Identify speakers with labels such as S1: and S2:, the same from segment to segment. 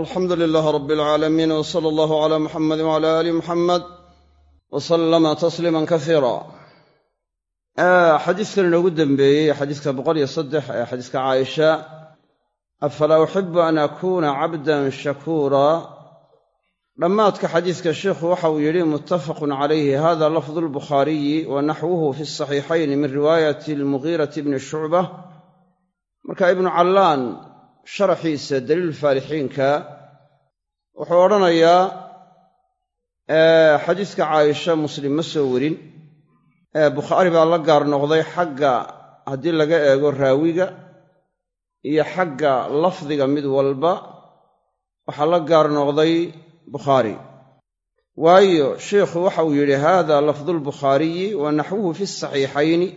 S1: alxamdu lilaah rab alcaalamiin w sala allahu cala muxamedi wcala aali muxamed wa sallama tasliiman kasiira xadiiskan inoogu dembeeyey xadiiska boqol iyo saddex ee xadiiska caaisha afalaa uxibu an akuuna cabdan shakuura? Dhammaadka xadiiska sheikhu waxa uu yidhi muttafaqun calayhi hada lafdu lbukhaariyi wa naxwuhu fi saxiixayn min riwaayati almugiirati bni shucba marka ibnu callaan sharaxiisa daliil faalixiinka wuxuu odhanayaa xadiiska caaisha muslim ma soo werin bukhaari baa la gaar noqday xagga haddii laga eego raawiga iyo xagga lafdiga mid walba. Waxaa la gaar noqday bukhaari. Waayo sheikhu waxa uu yidhi hada lafdulbukhaariyi wa naxwuhu fi saxiixayni.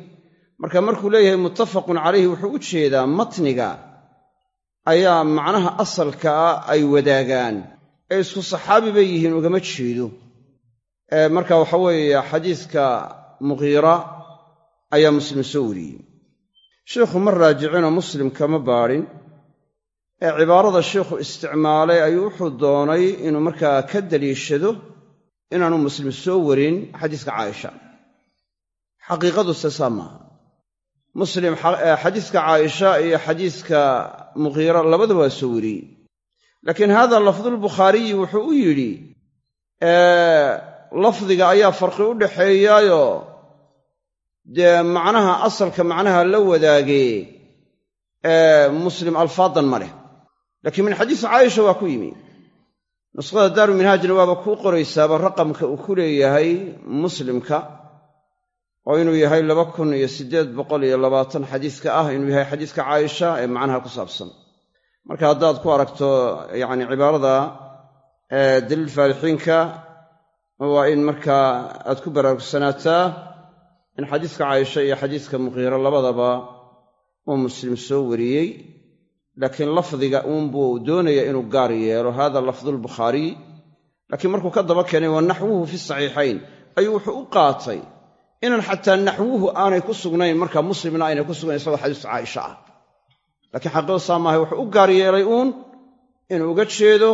S1: Marka markuu leeyahay muttafaqun calayhi wuxuu u jeedaa matniga ayaa macnaha asalka ah ay wadaagaan. Ee isku saxaabi bay yihiin ugama jeedo. Marka waxa weeye xadiiska muqiira ayaa muslim soo wariyey. Sheikhu ma raajicinoo muslim kama baadhin ee cibaarada sheikhu isticmaalay ayuu wuxuu doonay inuu markaa ka daliishado inaanu muslim soo warin xadiiska caaisha. Xaqiiqadu se saa maaha muslim xadiiska caaisha iyo xadiiska muqiira labadaba waa soo wariyey. Laakiin hada lafdulbukhaariyi wuxuu u yidhi lafdiga ayaa farqi u dhaxeeyaayo dee macnaha asalka macnaha la wadaagee muslim alfaadan ma leh. Laakiin min xadiisi caaisha waa ku yimi. Nuskhada daaru minhaajna waaba kuu qoraysaaba raqamka uu ku leeyahay muslimka oo inuu yahay laba kun iyo siddeed boqol iyo labaatan xadiiska ah inuu yahay xadiiska caaisha ee macnaha ku saabsan. Marka haddaad ku aragto yacni cibaarada daliil faalixiinka waa in markaa aad ku baraarugsanaataa in xadiiska caaisha iyo xadiiska muqiira labadaba uu muslim soo wariyey. Laakiin lafdiga uunbuu doonaya inuu gaar yeelo hada lafdulbukhaariy laakiin markuu ka daba keenay wa naxwuhu fi saxiixayn ayuu wuxuu u qaatay inaan xataa naxwuhu aanay ku sugnayn marka muslimna aynay ku sugnayn isagoo xadiiska caaisha ah. Laakiin xaqiiqadu saa maahay wuxuu u gaar yeelay uun inuu uga jeedo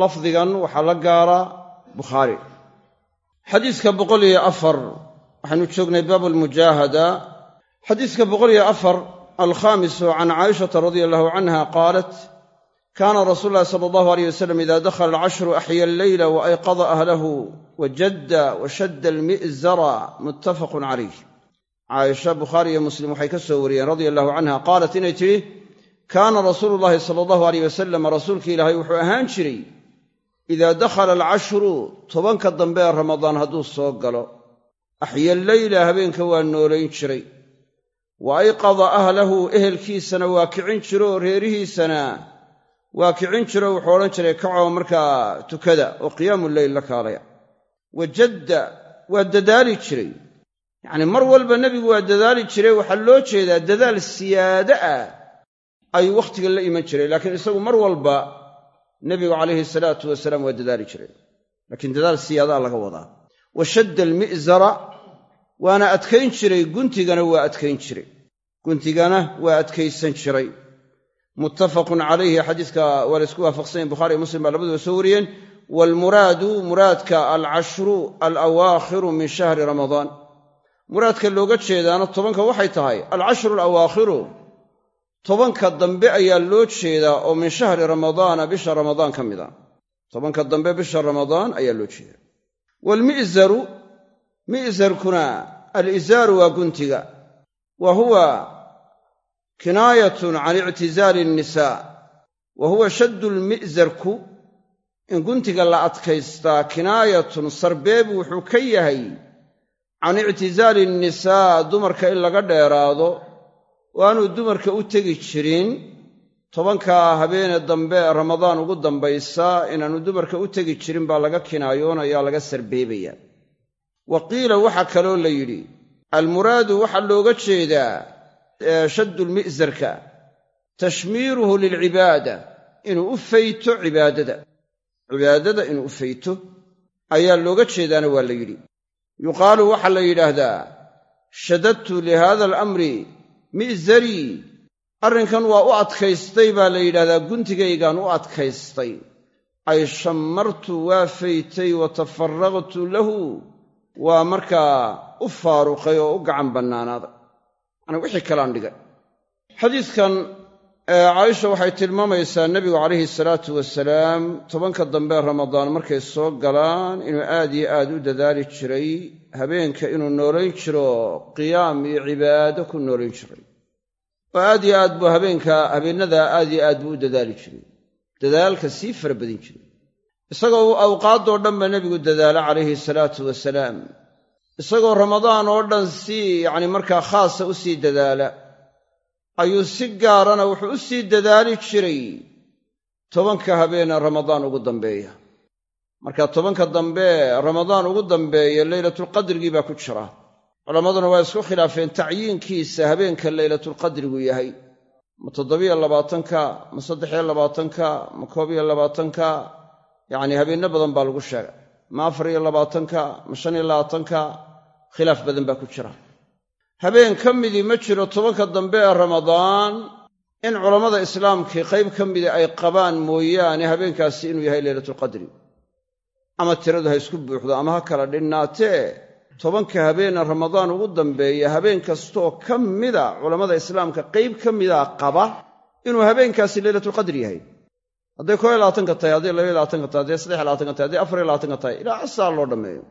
S1: lafdigan waxaa la gaara bukhaari. Xadiiska boqol iyo afar waxaynu joognay baabu almujaahada xadiiska boqol iyo afar alkhaamisu can caaishata radia allahu canha qaalat kaana rasuulu ulahi sala allahu aleyh wasalam ida dakhala alcashru axya alleyla wa ayqada ahlahu wajadda washadda almi'zara muttafaqun calayh caaisha bukhaari iyo muslim waxay ka soo wariyeen radia allahu canha qaalat inay tidhi kaana rasuulu llahi sala allahu aleyh wasalam rasuulki ilaahay wuxuu ahaan jiray idaa dakhala alcashru tobanka dambe ee ramadaan hadduu soo galo axya alleyla habeenka waa noolayn jiray wa ayqada ahlahu ehelkiisana waa kicin jiro reerihiisana waa kicin jiro wuxuu odhan jiray kacoo markaa tukada. Oo qiyaamu leyl la kaalaya. Wajadda waa dadaali jiray. Yacnii mar walba nebigu waa dadaali jiray. Waxaa loo jeedaa dadaal siyaade ah ayuu wakhtiga la iman jiray. Laakiin isagu mar walba nebigu calayhi salaatu wasalaam waa dadaali jiray. Laakiin dadaal siyaadaa laga wadaa. Wa shadda almi'zara waana adkayn jiray. Guntigana waa adkayn jiray. Guntigana waa adkaysan jiray muttafaqun calayhi xadiiska waa la isku waafaqsanyahin bukhari muslim baa labaduba soo wariyeen. Waalmuraadu muraadka alcashru alawaakhiru min shahri ramadaan muraadka looga jeedaana tobanka waxay tahay alcashru alawaakhiru tobanka dambe ayaa loo jeedaa oo min shahri ramadaana bisha ramadaan ka mid a. Tobanka dambe bisha ramadaan ayaa loo jeeda waalmi'zaru mi'zarkuna alizaaru waa guntiga. Wa huwa kinaayatun can ictizaali annisaa wa huwa shaddu lmi'zarku in guntiga la adkaystaa kinaayatun sarbeeb wuxuu ka yahay can ictizaali annisaa dumarka in laga dheeraado oo aanuu dumarka u tegi jirin. Tobankaa habeene dambe ramadaan ugu dambaysa inaannu dumarka u tegi jirin baa laga kinaayoonaya laga sarbeebaya wa qiila waxaa kaloo la yidhi almuraadu waxaa looga jeedaa shaddu lmi'sarka tashmiiruhu lilcibaada inuu u fayto cibaadada. Cibaadada inuu u fayto ayaa looga jeedaana waa la yidhi. Yuqaalu waxaa la yidhaahdaa shadadtu lihada alamri mi'zarii arrinkan waa u adkaystay baa la yidhahdaa guntigaygaan u adkaystay. Ay shammartu waa faytay wa tafaraqtu lahu waa markaa u faaruqay oo u gacan bannaanaaday yani wixii kalaan dhigay. Xadiidkan caaisha waxay tilmaamaysaa nebigu calayhi salaatu wasalaam tobanka dambe ramadaan markay soo galaan inuu aad iyo aad u dadaali jiray habeenka inuu noolayn jiro qiyaam iyo cibaado ku noolayn jiray. Oo aad iyo aad buu habeenka habeennada aad iyo aad buu u dadaali jiray dadaalka sii fara badin jiray. Isagoo awqaaddoo dhan ba nebigu dadaala calayhi salaatu wasalaam isagoo ramadaan oo dhan si yacni markaa khaasa u sii dadaala ayuu si gaarana wuxuu u sii dadaali jiray tobanka habeene ramadaan ugu dambeeya. Marka tobanka dambe ramadaan ugu dambeeya leylatulqadrigii baa ku jira. Culammaduna waa isku khilaafeen tacyiinkiisa habeenka leylatulqadrigu yahay. Ma toddobiyo labaatanka ma saddexiyo labaatanka ma koob iyo labaatanka yacnii habeenno badan baa lagu sheegay ma afar iyo labaatanka ma shan iyo labaatanka khilaaf badan baa ku jira. Habeen ka midii ma jiro tobanka dambe ee ramadaan in culammada islaamkii qayb ka mida ay qabaan mooyaane habeenkaasi inuu yahay leylatulqadri ama tiradu ha isku buuxdo ama ha kala dhinnaatee tobanka habeena ramadaan ugu dambeeya habeen kastoo ka mida culammada islaamka qayb ka mida qaba inuu habeenkaasi leylatulqadri yahay hadday koo iyo labaatanka tahay hadday laba iyo labaatanka tahay hadday saddex labaatanka tahay hadday afar iyo labaatanka tahay ilaa casaa loo dhammeeyo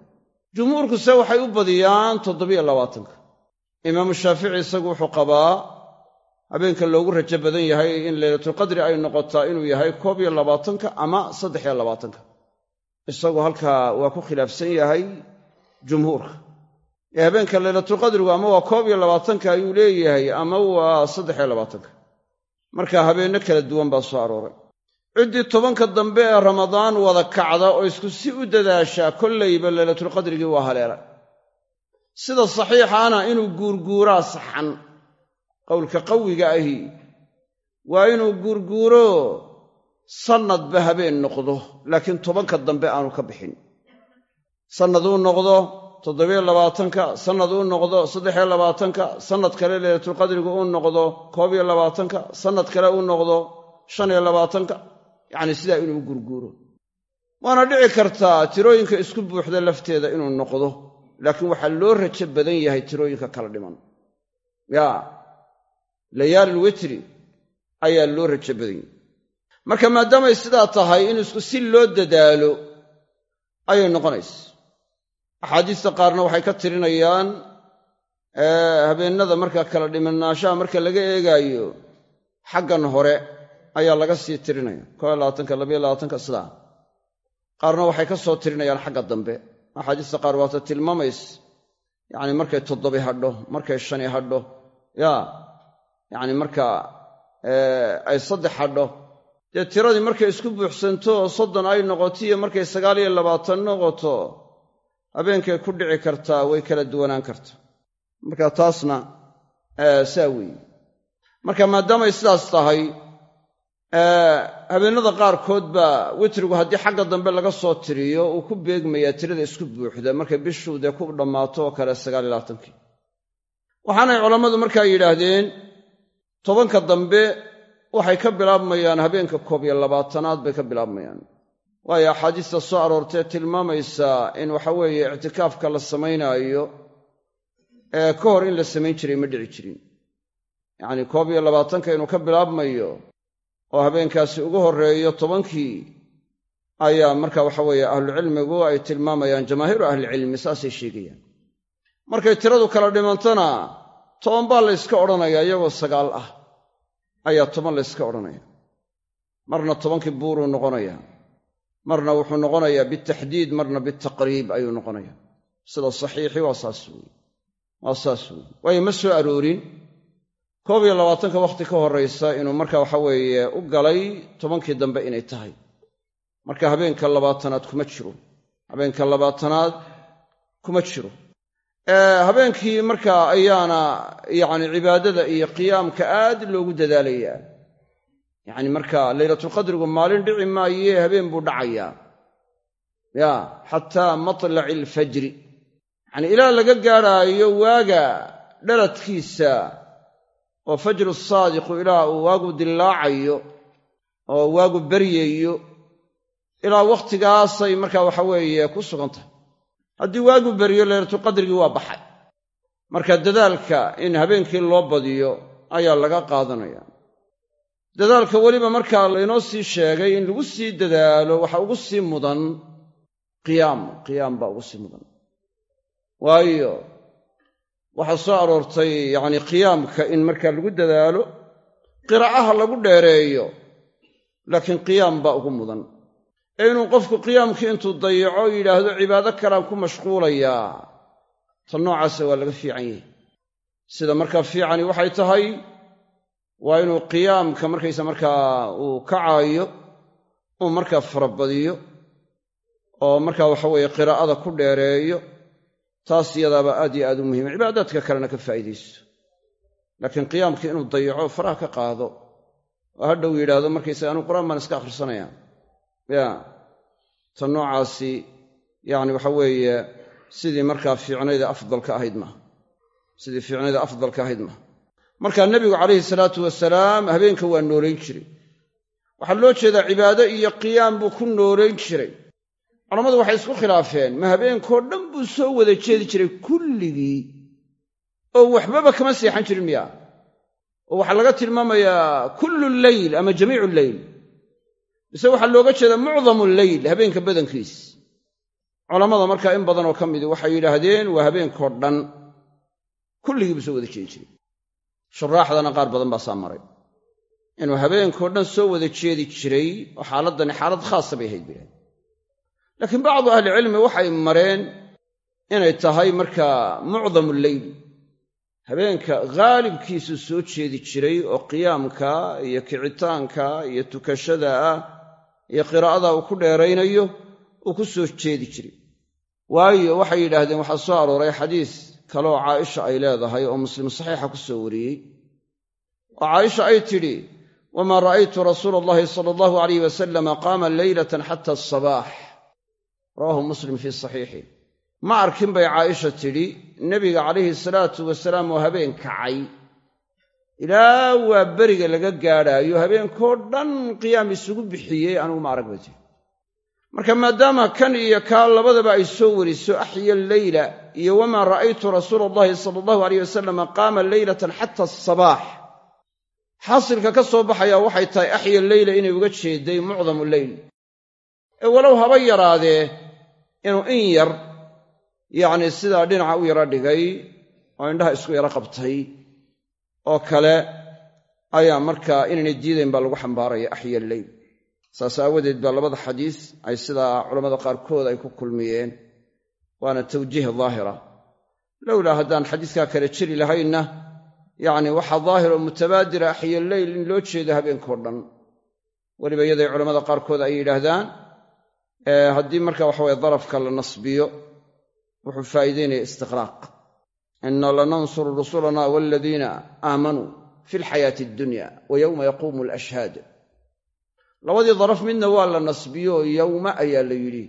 S1: jumhuurkuse waxay u badiyaan toddobiyo labaatanka. Imaamu shaafici isagu wuxuu qabaa habeenka loogu rajo badan yahay in leylatulqadri ay noqotaa inuu yahay koob iyo labaatanka ama saddex iyo labaatanka. Isagu halkaa waa ku khilaafsan yahay jumhuurka. Ee habeenka leylatulqadrigu ama waa koob iyo labaatanka ayuu leeyahay ama waa saddex iyo labaatanka. Marka habeenno kala duwan baa soo arooray ciddii tobanka dambe ee ramadaan wada kacda oo isku si u dadaashaa kollayba leylatulqadrigii waa haleela. Sida saxiixaana inuu guurguuraa saxan qowlka qawiga ahi waa inuu guurguuro sannadba habeen noqdo laakiin tobanka dambe aanu ka bixin. Sannad uu noqdo toddobiyo labaatanka sannad uu noqdo saddexiyo labaatanka sannad kale leylatulqadrigu uu noqdo koob iyo labaatanka sannad kale uu noqdo shan iyo labaatanka yacni sidaa inuu gurguuro. Waana dhici kartaa tirooyinka isku buuxda lafteeda inuu noqdo laakiin waxaa loo rajo badan yahay tirooyinka kala dhiman. Yaa layaali lwitri ayaa loo rajo badan yahay. Marka maadaamay sidaa tahay in isku si loo dadaalo ayay noqonaysa. Axaadiista qaarna waxay ka tirinayaan habeennada markaa kala dhimanaanshaha marka laga eegaayo xaggan hore ayaa laga sii tirinaya. Koo iyo labaatanka labayo labaatanka sidaa. Qaarna waxay ka soo tirinayaan xagga dambe. Axaadiista qaar waata tilmaamays yacni markay toddobi hadho markay shani hadho yaa yacni marka ay saddex hadho. Dee tiradii markay isku buuxsanto oo soddon ay noqoto iyo markay sagaal iyo labaatan noqoto habeenkay ku dhici kartaa way kala duwanaan karta. Marka taasna saa weeye. Marka maadaamay sidaas tahay habeennada qaarkood baa witrigu haddii xagga dambe laga soo tiriyo uu ku beegmayaa tirada isku buuxda. Markay bishuu dee ku dhammaato oo kale sagaal iyo labaatankii waxaanay culammadu markaa yidhaahdeen tobanka dambe waxay ka bilaabmayaan habeenka koob iyo labaatanaad bay ka bilaabmayaan. Waayo axaadiista soo aroortee tilmaamaysaa in waxa weeye ictikaafka la samaynaayo ee ka hor in la samayn jiray ma dhici jirin. Yacnii koob iyo labaatanka inuu ka bilaabmayo oo habeenkaasi ugu horreeyo tobankii ayaa marka waxa weeye ahlucilmigu ay tilmaamayaan jamaahiiru ahlicilmi saasay sheegayaan. Markay tiradu kala dhimantana toban baa layska odhanayaa iyagoo sagaal ah ayaa toban layska odhanaya. Marna tobankii buuruu noqonayaa marna wuxuu noqonayaa bitaxdiid marna bitaqriib ayuu noqonayaa sida saxiixi waa saas weeye waa saas weeye. Waayo ma soo aroorin koob iyo labaatanka wakhti ka horraysa inuu marka waxa weeye u galay tobankii dambe inay tahay. Marka habeenka labaatanaad kuma jiro. Habeenka labaatanaad kuma jiro. Habeenkii marka ayaana yacni cibaadada iyo qiyaamka aad loogu dadaalayaa. Yacni marka leylatulqadrigu maalin dhici maayee habeen buu dhacayaa ya xataa matlaci alfajri yacni ilaa laga gaadhaayo waaga dhaladkiisa oo fajru saadiqu ilaa uu waagu dillaacayo oo waagu beryayo ilaa wakhtigaasay markaa waxa weeye ku sugan tahay haddii waagu beriyo laylatulqadrigii waa baxay. Marka dadaalka in habeenkii loo badiyo ayaa laga qaadanaya dadaalka weliba markaa laynoo sii sheegay in lagu sii dadaalo waxa ugu sii mudan qiyaam qiyaam baa ugu sii mudan. Waayo waxaa soo aroortay yacni qiyaamka in markaa lagu dadaalo qiraacaha lagu dheereeyo laakiin qiyaam baa ugu mudan. Ee inuu qofku qiyaamkii intuu dayaco yidhaahdo cibaado kalaan ku mashquulayaa ta noocaasa waa laga fiican yahay. Sida markaa fiicani waxay tahay waa inuu qiyaamka markaysa markaa uu kacaayo uu markaa farabadiyo oo markaa waxa weeye qiraa'ada ku dheereeyo taas iyadaaba aad iyo aad u muhima cibaadaadka kalena ka faa'iidayso. Laakiin qiyaamkii inuu dayaco faraha ka qaado oo hadhow yidhaahdo markaysaga anuu qur'aan baan iska akhrisanaya. Ya ta noocaasi yacni waxa weeye sidii markaa fiicnayda afdalka ahayd maaha sidii fiicnayda afdalka ahayd maaha markaa nebigu calayhi salaatu wasalaam habeenka waa noolayn jiray. Waxaa loo jeedaa cibaado iyo qiyaam buu ku noolayn jiray culammadu waxay isku khilaafeen ma habeenkoo dhan buu soo wada jeedi jiray kulligii. Oo waxbaba kama seexan jirin miya oo waxaa laga tilmaamayaa kullu leyl ama jamiicu lleyl mise waxaa looga jeedaa mucdamu lleyl habeenka badankiis. Culammada markaa in badanoo ka midi waxay yidhaahdeen waa habeenkoo dhan. Kulligii buu soo wada jeedi jiray. Shuraaxdana qaar badan baa saa maray. Inuu habeenkoo dhan soo wada jeedi jiray oo xaaladdani xaalad khaasa bay ahayd bilaad laakiin bacdu ahlicilmi waxay mareen inay tahay markaa mucdamu lleyl habeenka haalibkiisu soo jeedi jiray oo qiyaamka iyo kicitaanka iyo tukashada ah iyo qiraa'ada uu ku dheeraynayo uu ku soo jeedi jiray. Waayo waxay yidhaahdeen waxaa soo arooray xadiis kaleoo caaisha ay leedahay oo muslim saxiixa ku soo wariyey. Oo caaisha ay tidhi wamaa ra'aytu rasuula allahi sala allahu alayh wasalama qaama leylatan xata asabaax rawaahu muslim fii saxiixi ma arkin bay caaisha tidhi nebiga calayhi salaatu wasalaam oo habeen kacay. Ilaa waa beriga laga gaadhaayo habeenkoo dhan qiyaam isugu bixiyey anugu ma arag marka maadaama kan iyo kaa labadaba ay soo wariso axya alleyla iyo wamaa ra'aytu rasuula allahi sala allahu alayh wasalama qaama leylatan xata asabaax xaasilka ka soo baxaya waxay tahay axya leyla inay uga jeeday mucdamu leyl ee walow haba yaraadee inuu in yar yacni sidaa dhinaca u yaro dhigay oo indhaha isku yaro qabtay oo kale ayaa markaa inaynay diidayn baa lagu xambaaraya axya alleyl saas aawadeed baa labada xadiis ay sidaa culammada qaarkood ay ku kulmiyeen waana tawjiih daahira lowlaa haddaan xadiiskaa kale jiri lahaynna yacni waxaa daahir oo mutabaadira axya alleyl in loo jeedo habeenkao dhan. Weliba iyaday culammada qaarkood ay yidhaahdaan haddii marka waxaweye darafka la nasbiyo wuxuu faa'iidaynaya istiqraaq. Inna lanansuru rusulana waladiina aamanuu fi lxayaati addunya wa yowma yaquumu alashhaad labadii daraf midna waa la nasbiyo yowma ayaa la yidhi.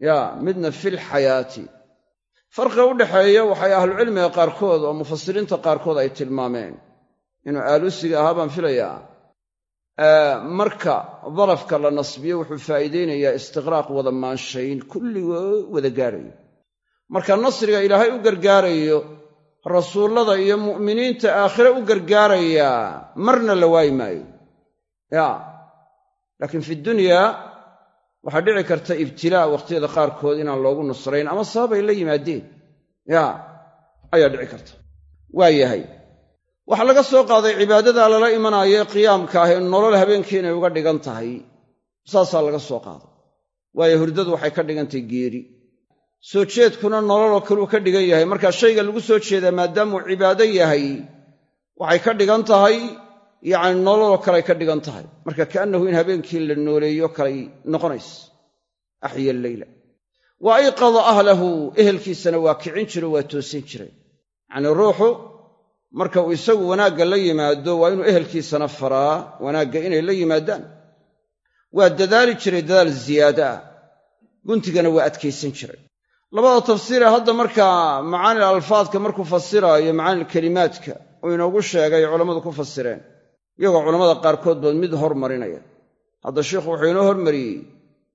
S1: Ya midna filxayaati farqiga u dhaxeeya waxay ahlucilmiga qaarkood oo mufasiriinta qaarkood ay tilmaameen. Inuu aalusiga ahaa baan filayaa marka darafka la nasbiyo wuxuu faa'iidaynayaa istiqraaq wada maanshayn kulligoo wada gaadhayo marka nasriga ilaahay u gargaarayo rasuullada iyo mu'miniinta aakhire u gargaarayaa marna la waayi maayo. Ya laakiin fi dunyaa waxaa dhici karta ibtilaa wakhtiyada qaarkood inaan loogu nusrayn ama sabab ay la yimaadeen. Ya ayaa dhici karta. Waa yahay waxaa laga soo qaaday cibaadada lala imanaayo ee qiyaamka ah nolol habeenkii inay uga dhigan tahay. Saasaa laga soo qaaday. Waayo hurdadu waxay ka dhigantahay geeri. Soo jeedkuna nololoo kaluu ka dhigan yahay. Markaa shayga lagu soo jeedaa maadaamuu cibaado yahay waxay ka dhigan tahay yacni nololoo kaley ka dhigan tahay. Marka kaannahu in habeenkii la nooleeyo kalay noqonaysa axya alleyla wa ayqada ahlahu ehelkiisana waa kicin jiro waa toosin jiray. Yacnii ruuxu marka uu isagu wanaagga la yimaado waa inuu ehelkiisana faraa wanaagga inay la yimaadaan. Waa dadaali jiray dadaal ziyaada ah. Guntigana waa adkaysan jiray. Labada tafsiiree hadda markaa macaanil alfaadka markuu fasiraayo macaanil kelimaadka uu inoogu sheegay culammadu ku fasireen. Iyagoo culammada qaarkood bood mid hormarinaya. Hadda sheikhu wuxuu inoo hormariyey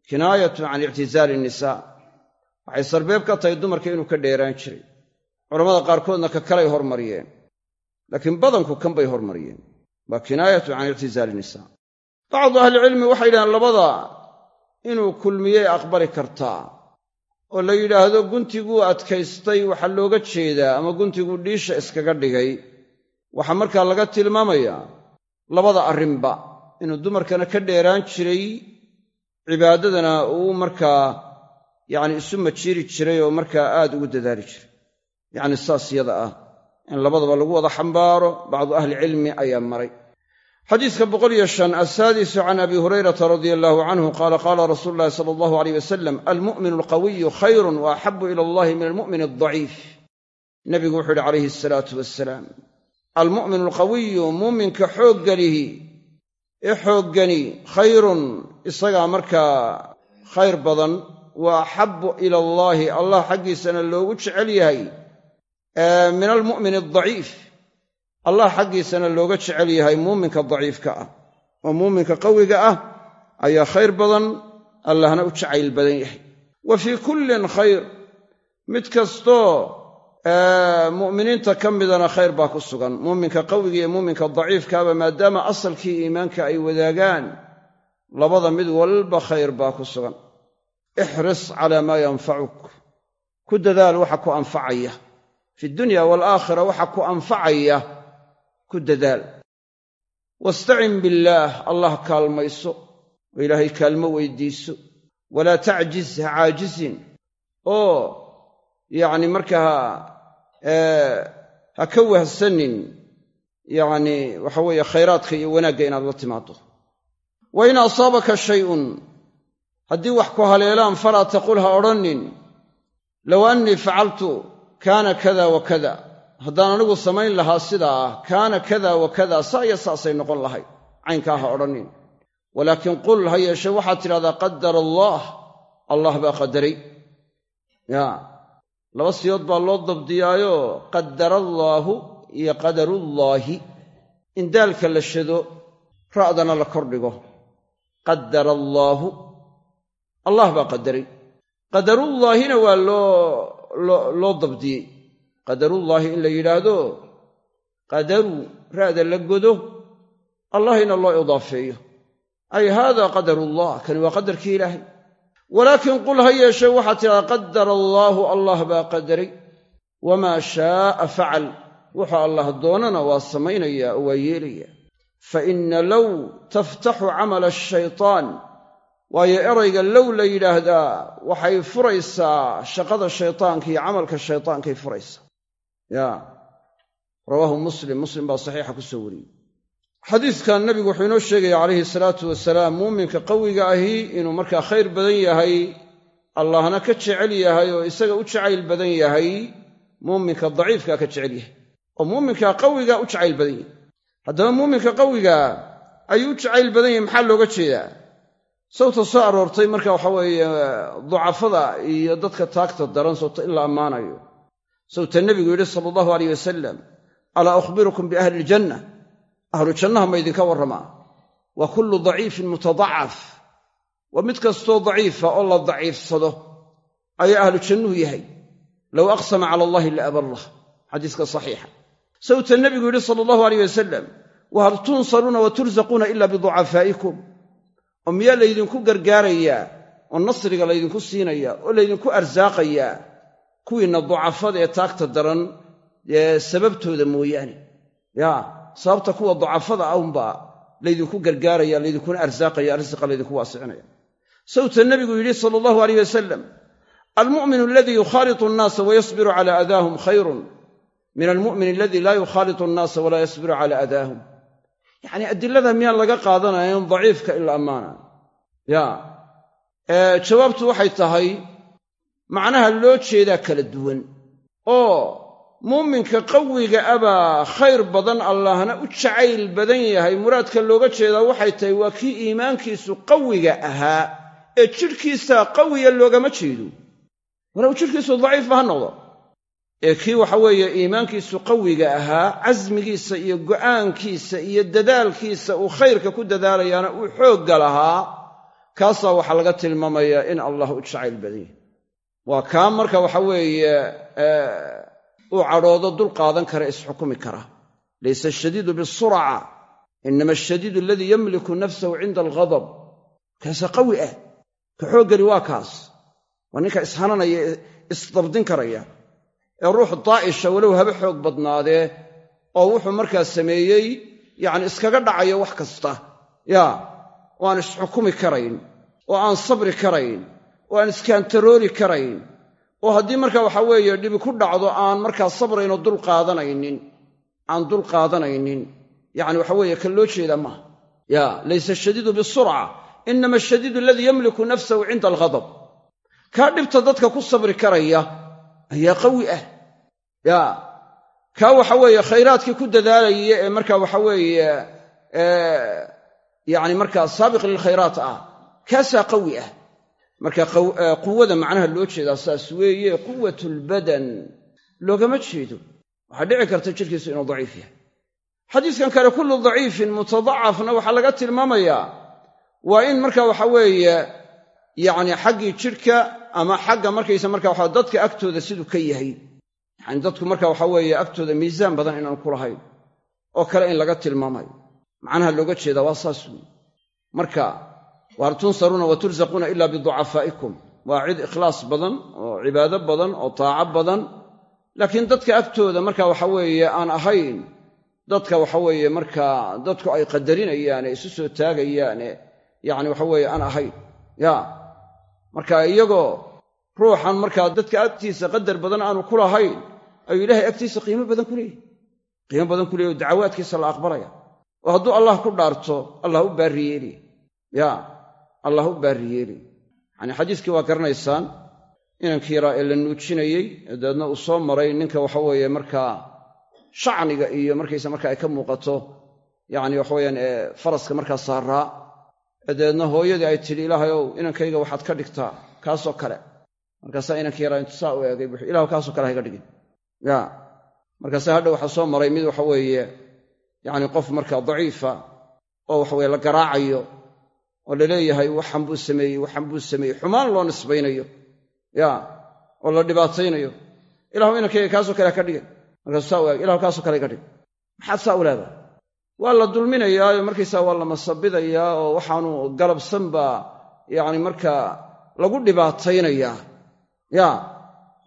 S1: kinaayatun can ictizaali innisaa waxay sarbeeb ka tahay dumarka inuu ka dheeraan jiray. Culammada qaarkoodna ka kalay hormariyeen laakiin badanku kan bay hormariyeen. Waa kinaayatu can ictizaali innisaa bacdu ahlicilmi waxay yidhahdeen labada inuu kulmiyey aqbali kartaa. Oo la yidhaahdo guntiguu adkaystay waxaa looga jeedaa ama guntiguu dhiisha iskaga dhigay. Waxaa markaa laga tilmaamayaa labada arrinba inuu dumarkana ka dheeraan jiray cibaadadana uu markaa yacni isu majiiri jiray oo markaa aad ugu dadaali jiray. Yacni saas yada ah in labadaba lagu wada xambaaro bacdu ahlicilmi ayaa maray. Xadiiska boqoliyo shan asaadisu can abi hurayrata radia allaahu canhu qaala qaala rasuulu ulahi sala allahu aleyh wasalam almu'minu alqawiyu khayrun wa axabu ila allahi min almu'min aldaciif nebigu wuxuu yidhi calayhi asalaatu wasalaam almu'minu alqawiyu muuminka xooggalihi ee xooggani khayrun isagaa markaa khayr badan wa axabu ila allaahi allah xaggiisana loogu jecel yahay min almu'min aldaciif allah xaggiisana looga jecel yahay muuminka daciifka ah. Oo muuminka qawiga ah ayaa khayr badan allahna u jacayl badan yahay. Wa fii kullin khayr. Mid kastoo mu'miniinta ka midana khayr baa ku sugan. Muuminka qawiga iyo muuminka daciifkaaba maadaama asalkii iimaanka ay wadaagaan labada mid walba khayr baa ku sugan. Ixris calaa maa yanfacuk. Ku dadaal waxa ku anfacaya fi dunya waalaakhira waxa ku anfacaya ku dadaal wastacin billaah allah kaalmayso oo ilaahay kaalmo weydiiso walaa tacjiz ha caajisin oo yacni markaa ha ka wahsanin yacni waxa weeye khayraadka iyo wanaagga inaad la timaaddo wa in asaabaka shay'un haddii wax ku haleelaan falaa taqul ha odhannin low annii facaltu kaana kada wa kada. Haddaan anigu samayn lahaa sidaa ah kaana kada wa kada saa iyo saasay noqon lahayd caynkaa ha odhannin walaakin qul ha yeeshee waxaad tidhahdaa qadara allaah allah baa qadaray ya. Laba siyood baa loo dabdiyaayo qadarallaahu iyo qadarullaahi in daalka la shado ra'dana la kordhigo qadara allaahu allah baa qadaray qadarullaahina waa loo loo dabdiyey qadarullaahi in la yidhaahdo qadaru ra'da la godo allahina loo idaafeeyo. Ay haada qadarullah kani waa qadarkii ilaahay. Walaakin qul ha yeeshee waxaad tidhahdaa qadara allaahu allah baa qadaray. Wamaa shaaa facal wuxuu allah doonana waa samaynayaa oo waa yeelayaa. Fa inna low taftaxu camala ashaytaan waayo erayga low la yidhaahdaa waxay furaysaa shaqada shaytaanka iyo camalka shaytaankay furaysaa. Ya rawaahu muslim. Muslim baa saxiixa ku soo wariyey. Xadiidkan nabigu wuxuu inoo sheegaya calayhi salaatu wasalaam muuminka qawiga ahi inuu markaa khayr badan yahay allahna ka jecel yahay oo isaga u jacayl badan yahay muuminka daciifkaa ka jecel yahay. Oo muuminka qawiga u jacayl badan yahay. Haddaba muuminka qawiga ayuu u jacayl badan yahay maxaa looga jeedaa sawta soo aroortay marka waxa weeye ducafada iyo dadka taagta daran sawta in la ammaanayo. Sawta nebigu yidhi sala allahu alayh wasalam alaa ukhbirukum biahli iljanna ahlu jannaha ma ydinka warramaa. Wa kullu daciifin mutadacaf. Waa mid kastoo daciifa oo la daciifsado ayaa ahlu jannuhu yahay. Low aqsama cala allahi la aballah. Xadiiska saxiixa. Sawta nebigu yidhi sala allahu alayh wasalam wahal tunsaruuna wa tursaquuna ila biducafaa'ikum oo miyaa laydinku gargaarayaa oo nasriga laydinku siinayaa oo laydinku arsaaqayaa kuwiinna ducafada ee taagta daran sababtooda mooyaane. Yaa sababta kuwa ducafada aunbaa laydinku gargaaraya laydinkuna arsaaqaya arsiqa laydinku waasicinaya. Sawta nebigu yidhi sala allahu alayh wasalam almu'minu aladii yukhaalitu annaasa wayasbiru cala aadaahum khayrun min almu'min aladii laa yukhaalitu annaasa walaa yasbiru cala aadaahum yacnii adilada miyaan laga qaadanayn daciifka in la ammaana? Ya. Jawaabtu waxay tahay macnaha loo jeedaa kala duwan. Oo muuminka qawiga abaa khayr badan allahna u jacayl badan yahay. Muraadka looga jeedaa waxay tahay waa kii iimaankiisu qawiga ahaa ee jidhkiisa qawiya loogama jeedo. Walow jidhkiisu daciifba ha noqdo ee kii waxa weeye iimaankiisu qawiga ahaa casmigiisa iyo go'aankiisa iyo dadaalkiisa uu khayrka ku dadaalayaana uu xoogga lahaa kaasaa waxaa laga tilmaamayaa in allah u jacayl badan yahy waa kaa marka waxa weeye uu cadhoodo dul qaadan kara isxukumi kara. Laysa ashadiidu bisuraca inama ashadiidu aladii yamliku nafsahu cinda alghadab. Kaasa qawi ah. Ka xooggani waa kaas. Waa ninka ishananaya isdabdin karaya ee ruux daa'isha walow haba xoog badnaadee oo wuxuu markaa sameeyey yacni iskaga dhacayo wax kasta. Yaa oo aan isxukumi karayn oo aan sabri karayn oo aan iskaantarooli karayn oo haddii marka waxa weeye dhibi ku dhacdo aan markaa sabraynoo dul qaadanaynin aan dul qaadanaynin. Yacni waxa weeye kan loo jeedaa maaha ya laysa ashadiidu bisurca inama ashadiidu aladii yamliku nafsahu cinda alghadab. Kaa dhibta dadka ku sabri karaya ayaa qawi ah. Ya kaa waxa weeye khayraadkii ku dadaalaya ee marka waxa weeye yacni markaa saabiq lilkhayraat ah kaasaa qawi ah. Marka quwada macnaha loo jeedaa saas weeye quwatulbadan loogama jeedo waxaa dhici karta jidhkiisu inuu daciif yahay. Xadiiskan kale kullu daciifin mutadacafna waxaa laga tilmaamayaa waa in marka waxa weeye yacni xaggii jidhka ama xagga markaysa marka waxa dadka agtooda siduu ka yahay. Yacani dadku marka waxa weeye agtooda miisaan badan inaan ku lahayn oo kale in laga tilmaamayo. Macnaha looga jeedaa waa saas weeye marka wahal tunsaruuna wa tursaquuna ila biducafaa'ikum. Waa cid ikhlaas badan oo cibaado badan oo taaco badan. Laakiin dadka agtooda marka waxa weeye aan ahayn dadka waxa weeye markaa dadku ay qadarinayaane isu soo taagayaane yacni waxa weeye aan ahayn. Ya marka iyagoo ruuxan markaa dadka agtiisa qadar badan aanu ku lahayn ayuu ilaahay agtiisa qiimo badan ku leeyahy qiimo badan ku leeyahy o dacawaadkiisa la aqbalaya. Oo hadduu allah ku dhaarto allah u baariyeeli ya allah u baariyeeli yacani xadiiskii waa garanaysaan inankii yaraa ee la nuujinayey dabeedna uu soo maray ninka waxa weeye markaa shacniga iyo markaysa marka ay ka muuqato. Yacni waxaweyaan ee faraska markaa saaraa dabeedna hooyadii ay tidhi ilaahayow inankayga waxaad ka dhigtaa kaasoo kale. Markaasaa inankii yaraa intu saa u eegay buu ilahu kaasoo kale hayga dhigin. Ya. Markaase hadha waxaa soo maray mid waxa weeye yacni qof markaa daciifa oo waxaweye la garaacayo oo la leeyahay waxan buu sameeyey waxan buu sameeyey. Xumaan loo nisbaynayo ya oo la dhibaataynayo. Ilahu inankayga kaasoo kale ha ka dhigin. Markaasuu saa u eegay ilahu kaasoo kale hayga dhigin. Maxaad saa u leedahay waa la dulminayaayo markaysaa waa la masabidayaa oo waxaanu galabsan baa yacni markaa lagu dhibaataynayaa ya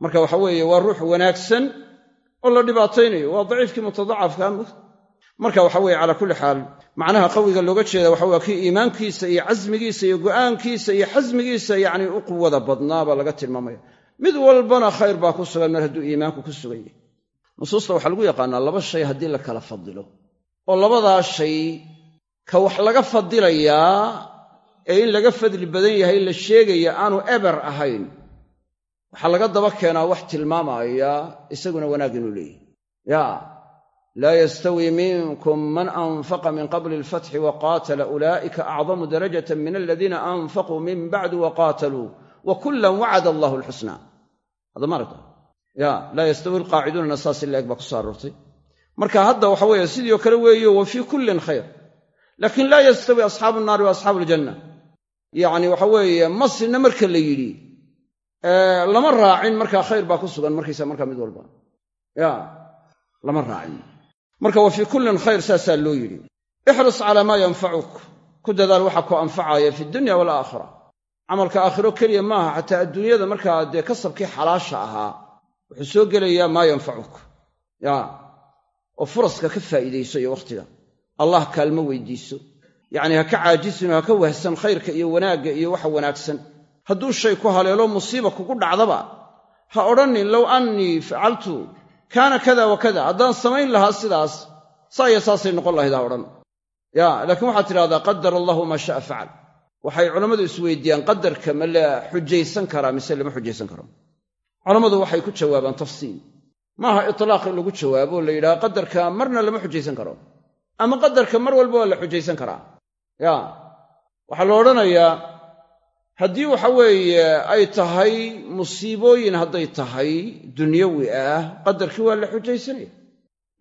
S1: marka waxa weeye waa ruux wanaagsan oo la dhibaataynayo waa daciifkii mutadacafka marka waxa weeye calaa kulli xaal macnaha qawiga looga jeeda waxa waa kii iimaankiisa iyo casmigiisa iyo go'aankiisa iyo xasmigiisa yacni u quwada badnaa laga tilmaamaya. Mid walbana khayr baa ku sugan mar hadduu iimaanku ku sugan yahay nusuusta waxaa lagu yaqaanaa laba shay haddii la kala fadilo oo labadaa shay ka wax laga fadilayaa ee in laga fadli badan yahay la sheegaya aanu eber ahayn waxaa laga daba keenaa wax tilmaamaya isaguna wanaag inuu leeyahy ya laa yastawii minkum man anfaqa min qabli alfatxi wa qaatala ulaa'ika acdamu darajatan min aladiina anfaquu min bacdu wa qaataluu wa kullan wacada allahu alxusna hadda maaragta ya laa yastawi alqaaciduunana saas in la eg baa ku soo aroortay marka hadda waxa weeye sidii kale weeyo wa fii kullin khayr. Laakiin laa yastawi asxaabu nnaari wa asxaabu aljanna. Yacni waxa weeye masina marka la yidhi lama raacin markaa khayr baa ku sugan markaysa markaa mid walba. Ya lama raacin. Marka wa fii kullin khayr saasaa loo yidhi. Ixris calaa maa yanfacuk. Ku dadaal waxa ku anfacaya fi dunya walaakhira camalka aakhiro keliya maaha xataa adduunyada markaa dee kasabkii xalaasha ahaa wuxuu soo gelayaa maa yanfacuk. Ya oo furaska ka faa'iidayso iyo wakhtiga allah kaalmo weydiiso. Yacni ha ka caajisin oo ha ka wahsan khayrka iyo wanaagga iyo waxa wanaagsan. Hadduu shay ku haleelo musiiba kugu dhacdaba. Ha odhanin low annii facaltu kaana kada wa kada. Haddaan samayn lahaa sidaas saa iyo saasay noqon lahayd ha odhan. Ya laakiin waxaad tidhahdaa qadar allahu maa sha'a facal waxay culammadu isweydiiyaan qadarka ma la xujaysan karaa mise lama xujaysan karo. Culammadu waxay ku jawaabaan tafsiil maaha itlaaq lagu jawaabo la yidhaha qadarka marna lama xujaysan karo. Ama qadarka mar walba waa la xujaysan karaa. Ya waxaa la odhanayaa haddii waxa weeye ay tahay musiibooyin hadday tahay dunyawi ah qadarkii waa la xujaysanaya.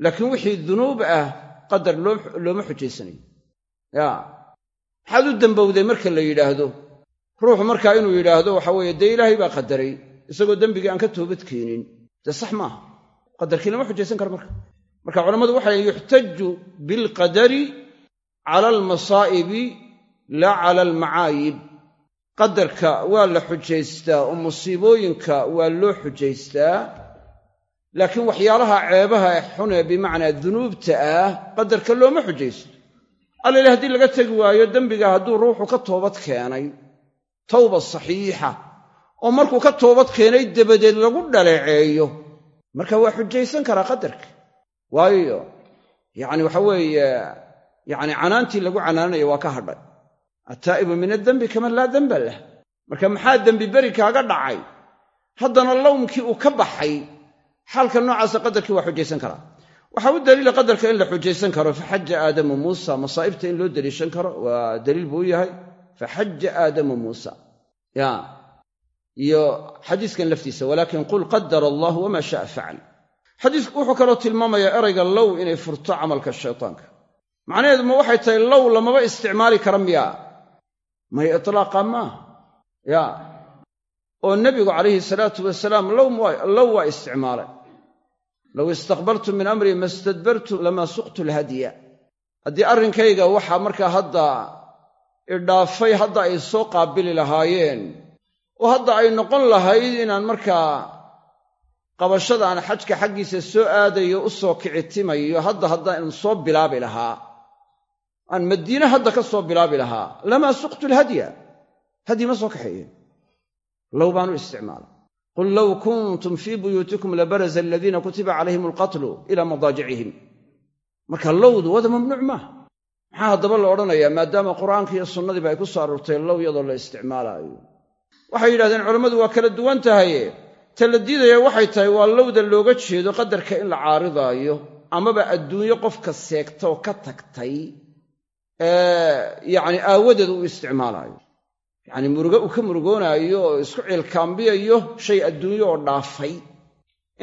S1: Laakiin wixii dunuub ah qadar looma xujaysanayo ya maxaad u dembowday marka la yidhaahdo? Ruuxu markaa inuu yidhaahdo waxa weeye dee ilaahay baa qadaray isagoo dembigii aan ka toobad keenin. Dee sax maaha qadarkii lama xujaysan karo marka. Marka culammadu waxay yuxtaju bilqadari cala almasaa'ibi laa cala almacaayib qadarka waa la xujaystaa oo musiibooyinka waa loo xujaystaa. Laakiin waxyaalaha ceebaha xune bimacnaa dunuubta ah qadarka looma xujaysto. Allale haddii laga tegi waayo dembiga hadduu ruuxu ka toobad keenay tawba saxiixa. Oo markuu ka toobad keenay dabadeed lagu dhaleeceeyo marka waa xujaysan karaa qadarka. Waayo yacni waxa weeye yacni canaantii lagu canaanaya waa ka hadhay. Attaa'ibu min addembi kaman laa demba lah. Marka maxaa dembi beri kaaga dhacay? Haddana lawmkii uu ka baxay xaalka noocaasa qadarkii waa xujaysan karaa. Waxaa u daliila qadarka in la xujaysan karo faxaja aadamu muusa masaa'ibta in loo deliishan karo waa daliil buu u yahay. Faxaja aadamu muusa iyo xadiiskan laftiisa walaakin qul qadara allah wama sha'a facal xadiisku wuxuu kaloo tilmaamayaa erayga low inay furto camalka shaytaanka. Macnaheedu ma waxay tahay low lamaba isticmaali kara miyaa may itlaaqa maaha ya. Oo nebigu calayhi salaatu wasalaam low waa isticmaalay. Low istaqbaltu min amrii ma stadbartu lamaa suqtu lhadya haddii arrinkayga waxaa markaa hadda idhaafay hadda ay soo qaabili lahaayeen oo hadda ay noqon lahayd inaan markaa qabashada aan xajka xaggiisa soo aadayo u soo kicitimayo hadda haddaan soo bilaabi lahaa aan madiine hadda ka soo bilaabi lahaa lamaa suqtu lhadya hadyi ma soo kaxeeyeen. Low baan u isticmaalay qul low kuntum fii buyuutikum labaraza aladiina kutiba calayhim alqatlu ilaa madaajicihim. Marka lowdu wada mamnuuc maaha maxaa haddaba la odhanayaa maadaama qur'aanka iyo sunnadiiba ay ku soo aroortay low iyadoo la isticmaalaayo waxay yidhahdeen culammadu waa kala duwan tahaye. Ta la diidaya waxay tahay waa lowda looga jeedo qadarka in la caaridaayo amaba adduunyo qofka seegta oo ka tagtay yacni aawadeed uu isticmaalaayo. Yacni murugo uu ka murugoonaayo oo isku ciilkaambiyayo shay adduunyo oo dhaafay.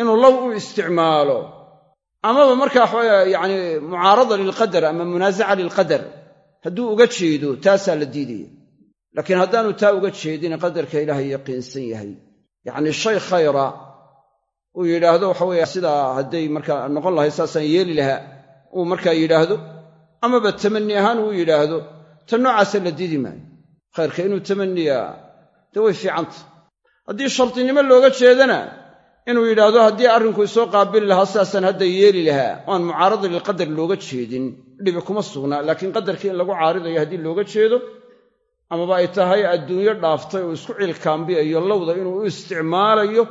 S1: Inuu low u isticmaalo amaba markaa waxawaya yacni mucaarada lilqadar ama munaasaca lilqadar hadduu uga jeedo taasaa la diidaya laakiin haddaanu taa uga jeedin qadarka ilaahay yaqiinsan yahay. Yacni shay khayra uu yidhaahdo waxa weeye sidaa hadday markaa noqon lahay saasaan yeeli lahaa uu markaa yidhaahdo amaba tamanni ahaan uu yidhaahdo ta noocaasa la diidi maayo. Khayrka inuu tamaniyaa dee way fiicanta. Haddii shardinimo looga jeedana inuu yidhaahdo haddii arrinku isoo qaabili lahaa sidaasaan hadda yeeli lahaa oaan mucaarada lilqadar looga jeedin. Dhibi kuma sugnaa laakiin qadarkii in lagu caaridayo haddii looga jeedo amaba ay tahay adduunyo dhaaftay oo isku cilkaambiyayo lowda inuu u isticmaalayo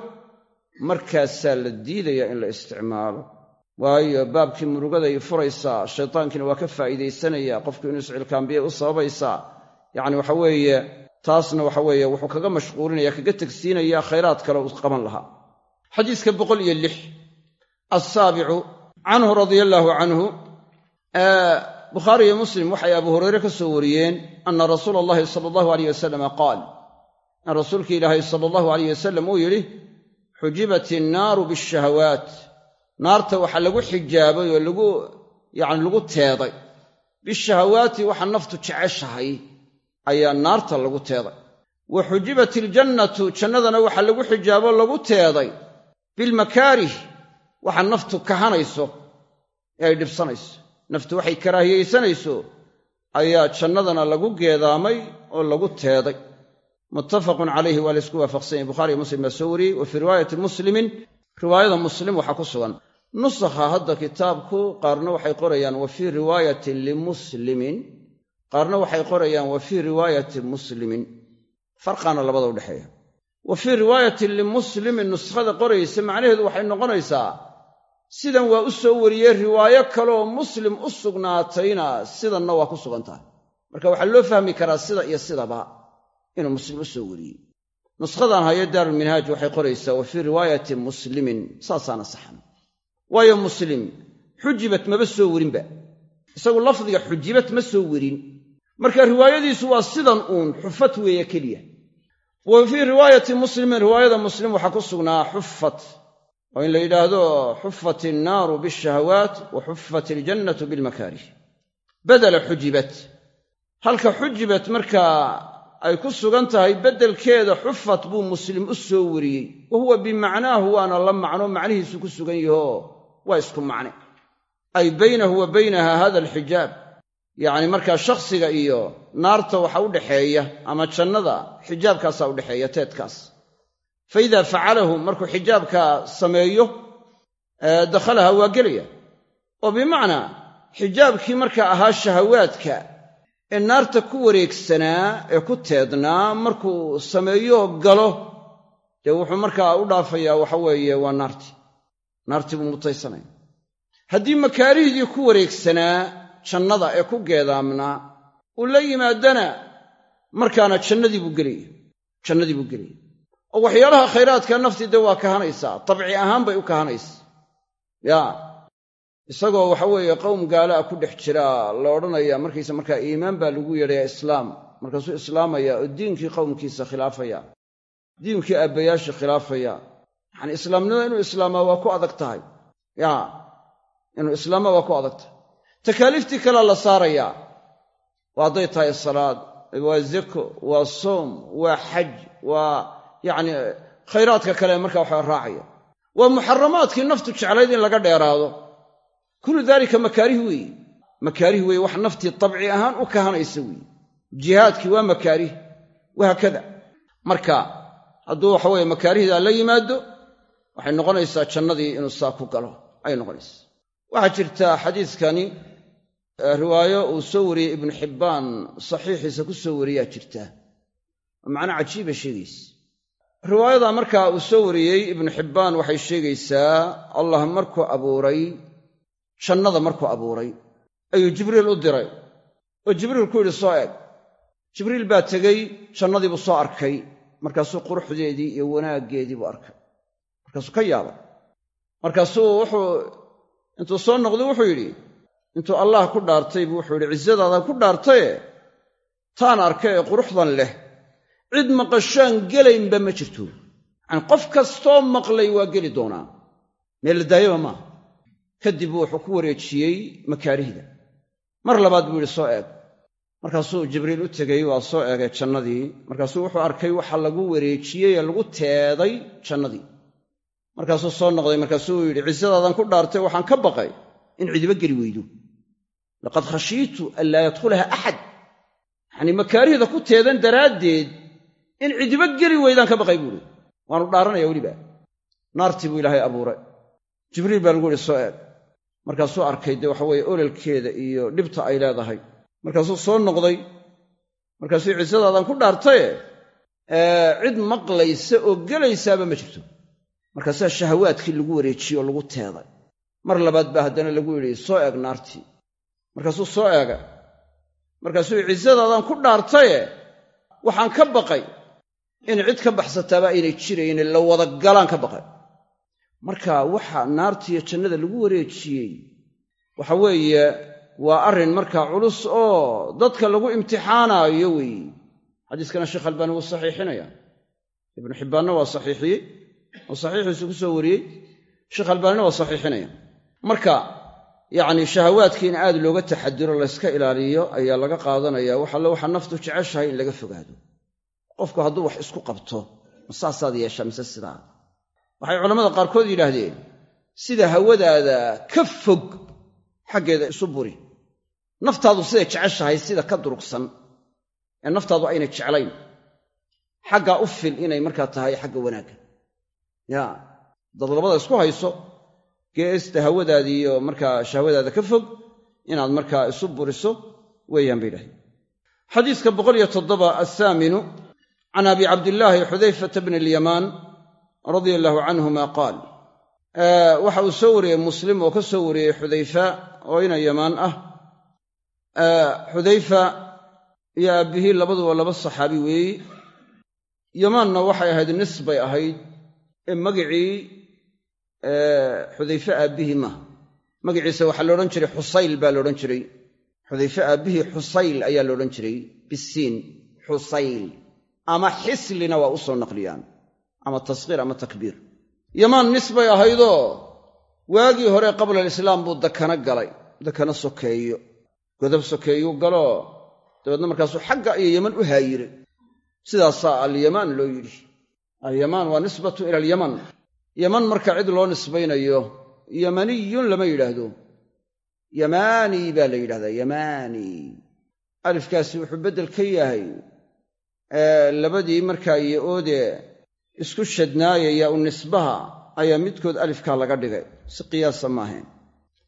S1: markaasaa la diidaya in la isticmaalo. Waayo baabkii murugaday furaysaa shaytaankiina waa ka faa'iidaysanaya qofku inuu iscilkaambiyay u sababaysaa. Yacni waxa weeye taasna waxa weeye wuxuu kaga mashquulinaya kaga tegsiinaya khayraad kale uu qaban lahaa. Xadiiska boqol iyo lix assaabicu canhu radia allaahu canhu bukhaari iyo muslim waxay abu hureyre ka soo wariyeen ana rasuula allahi sala allahu aleyh wasalama qaal in rasuulki ilaahay sala allahu aleyh wasalam uu yidhi xujibat innaaru bishahawaat naarta waxaa lagu xijaabay oo lagu yacni lagu teeday. Bishahawaati waxa naftu jeceshahay ayaa naarta lagu teeday. Wa xujibat iljannatu jannadana waxaa lagu xijaabo lagu teeday. Bilmakaarih waxa naftu kahanayso ee ay dhibsanayso naftu waxay karaahiyaysanayso ayaa jannadana lagu geedaamay oo lagu teeday. Muttafaqun calayhi waa laysku waafaqsan yahy bukhariiyo muslim baa soo wa fii riwaayati muslimin riwaayada muslim waxaa ku sugan nusakha hadda kitaabku qaarna waxay qorayaan wa fii riwaayatin limuslimin. Qaarna waxay qorayaan wa fii riwaayati muslimin. Farqaana labada udhexeeya wa fii riwaayatin limuslimin nuskhada qoraysa macnaheedu waxay noqonaysaa sidan waa u soo wariyey riwaayo kaleoo muslim u sugnaatayna sidanna waa ku sugan tahay. Marka waxaa loo fahmi karaa sida iyo sidaba inuu muslim u soo wariyey. Nushadan haye daarulminhaaj waxay qoraysaa wa fii riwaayati muslimin saasaana saxan. Waayo muslim xujibat maba soo werinba isagu lafdiga xujibat ma soo werin marka riwaayadiisu waa sidan uun xufad weeye keliya. Wa fii riwaayati muslimin riwaayada muslim waxaa ku sugnaa xufat oo in la yidhaahdo xufat innaaru biashahawaat wa xufat iljannatu bilmakaarih badela xujibat. Halka xujibat markaa ay ku sugan tahay beddelkeeda xufat buu muslim u soo wariyey. Wa huwa bimacnaahu waana la macno macnihiisu ku sugan yahoo waa isku macne. Ay baynahu wa baynaha hada alxijaab. Yacni markaa shakhsiga iyo naarta waxa u dhaxeeya ama jannada xijaabkaasaa udhexeeya teedkaas fa idaa facalahu markuu xijaabka sameeyo dakhalaha waa gelaya. Oo bimacnaa xijaabkii markaa ahaa shahawaadka ee naarta ku wareegsanaa ee ku teednaa markuu sameeyo galo dee wuxuu markaa u dhaafayaa waxa weeye waa naartii naartii buu mutaysanaya haddii makaarihdii ku wareegsanaa jannada ee ku geedaamnaa uu la yimaadana markaana jannadii buu gelaya. Jannadii buu gelaya oo waxyaalaha khayraadka naftii dee waa kahanaysaa. Dabci ahaan bay u kahanaysaa yaa isagoo waxa weeye qowm gaala ku dhex jira la odhanaya markiisa markaa iimaan baa lagu yeedhaya islaam. Markaasuu islaamaya oo diinkii qowmkiisa khilaafaya. Diinkii aabbayaasha khilaafaya. Yacani islaamnimada inuu islaamaa waa ku adag tahay. Ya. Inuu islaamaa waa ku adag tahay. Takaaliiftii kalea la saarayaa. Waa hadday tahay salaad waa zako waa soom waa xaj waa yacni khayraadka kale markaa waxa raacaya waa muxaramaadkii naftu jeclayd in laga dheeraado. Kullu daalika makaarih weeye. Makaarih weeye wax naftii dabci ahaan u kahanaysa weeye. Jihaadkii waa makaarih. Wahaakada marka hadduu waxa weeye makaarihdaa la yimaado waxay noqonaysaa jannadii inuu saa ku galo. Ayay noqonaysaa. Waxaa jirta xadiiskani riwaayo uu soo wariyey ibnu xibbaan saxiixiisa ku soo wariyaa jirta. Macno cajiiba sheegaysa riwaayada markaa uu soo wariyey ibnu xibbaan waxay sheegaysaa allah markuu abuuray jannada markuu abuuray ayuu jibriil u diray. Oo jibriil ku yidhi soo eg jibriil baa tegey jannadii buu soo arkay markaasuu quruxdeedii iyo wanaaggeedii buu arkay. Markaasuu ka yaabay. Markaasuu wuxuu intuu soo noqday wuxuu yidhi intuu allah ku dhaartay buu wuxuu yidhi cisadaadan ku dhaartaye taan arkay ee quruxdan leh cid maqashaan gelaynba ma jirto. Yacani qof kastoo maqlay waa geli doonaa. Meel la daayaba maaha kadib wuxuu ku wareejiyey makaarihda. Mar labaad buu yidhi soo eeg. Markaasuu jibriil u tegey waa soo eegay jannadii. Markaasuu wuxuu arkay waxa lagu wareejiyey ee lagu teeday jannadii. Markaasuu soo noqday markaasuu yidhi cisadaadan ku dhaartay waxaan ka baqay in cidiba geli weydo. Laqad khashiitu an laa yadkhulaha axad yacanii makaarihda ku teedan daraaddeed in cidiba geli weydaan ka baqay buuhi waanu dhaaranaya weliba. Naartii buu ilaahay abuuray. Jibriil baa lagu yihi soo eeg. Markaasuu arkay dee waxa weeye ololkeeda iyo dhibta ay leedahay. Markaasuu soo noqday. Markaasuu cisadaadan ku dhaartaye cid maqlaysa oo gelaysaaba ma jirto. Markaasaa shahawaadkii lagu wareejiyey oo lagu teeday. Mar labaad baa haddana lagu yidhi soo eeg naartii. Markaasuu soo eega. Markaasuu cisadaadan ku dhaartaye waxaan ka baqay in cid ka baxsataaba aynay jirayne la wada galaan ka baqay. Marka waxa naartiiyo jannada lagu wareejiyey waxa weeye waa arrin markaa culus oo dadka lagu imtixaanaayo weeye xadiiskana sheekh albaani wuu saxiixinaya ibnu xibbaanna waa saxiixiyey oo saxiixiisu ku soo wariyey. Sheekh albaanina waa saxiixinaya. Marka yacni shahawaadkii in aad looga taxadiro layska ilaaliyo ayaa laga qaadanaya waxalle waxa naftu jeceshahay in laga fogaado qofku hadduu wax isku qabto ma saasaad yeeshaa mise sidaa? Waxay culammada qaarkood yidhaahdeen sida hawadaada ka fog xaggeeda isu buri. Naftaadu siday jeceshahay sida ka durugsan ee naftaadu aynay jeclayn. Xaggaa u fil inay markaa tahay xagga wanaagga. Yaa dad labada isku hayso geesta hawadaadiiyo markaa shahwadaada ka fog inaad markaa isu buriso weeyaan bay yidhahdeen xadiiska boqoliyo toddoba athaaminu can abi cabdillaahi xudayfata bni alyamaan radia allaahu canhuma qaal waxa uu soo wariyey muslim oo ka soo wariyey xudayfa oo ina yamaan ah. xudayfa iyo aabbihii labaduba laba saxaabi weeye yamaanna waxay ahayd nis bay ahayd ee magicii xudayfe aabbihii maaha magaciisa waxaa laodhan jiray xusayl baa laodhan jiray. Xudayfe aabbihii xusayl ayaa laodhan jiray. Bisiin ama xislina waa u soo naqliyaan ama tasqiir ama takbiir. Yamaan nisbay ahaydoo waagii hore qabla alislaam buu dakana galay dakana sokeeyo. Godob sokeeyuu galoo dabeedna markaasuu xagga iyo yaman u haayiray sidaasaa alyamaan loo yidhi. Alyamaan waa nisbatu ila alyaman. Yaman marka cid loo nisbaynayo yamaniyun lama yidhaahdo. Yamaani baa la yidhahdaa yamaani. Alifkaasi wuxuu beddel ka yahay labadii markaa yo-oode isku shadnaayaya u nisbaha ayaa midkood alifkaa laga dhigay. Si qiyaasa maahayn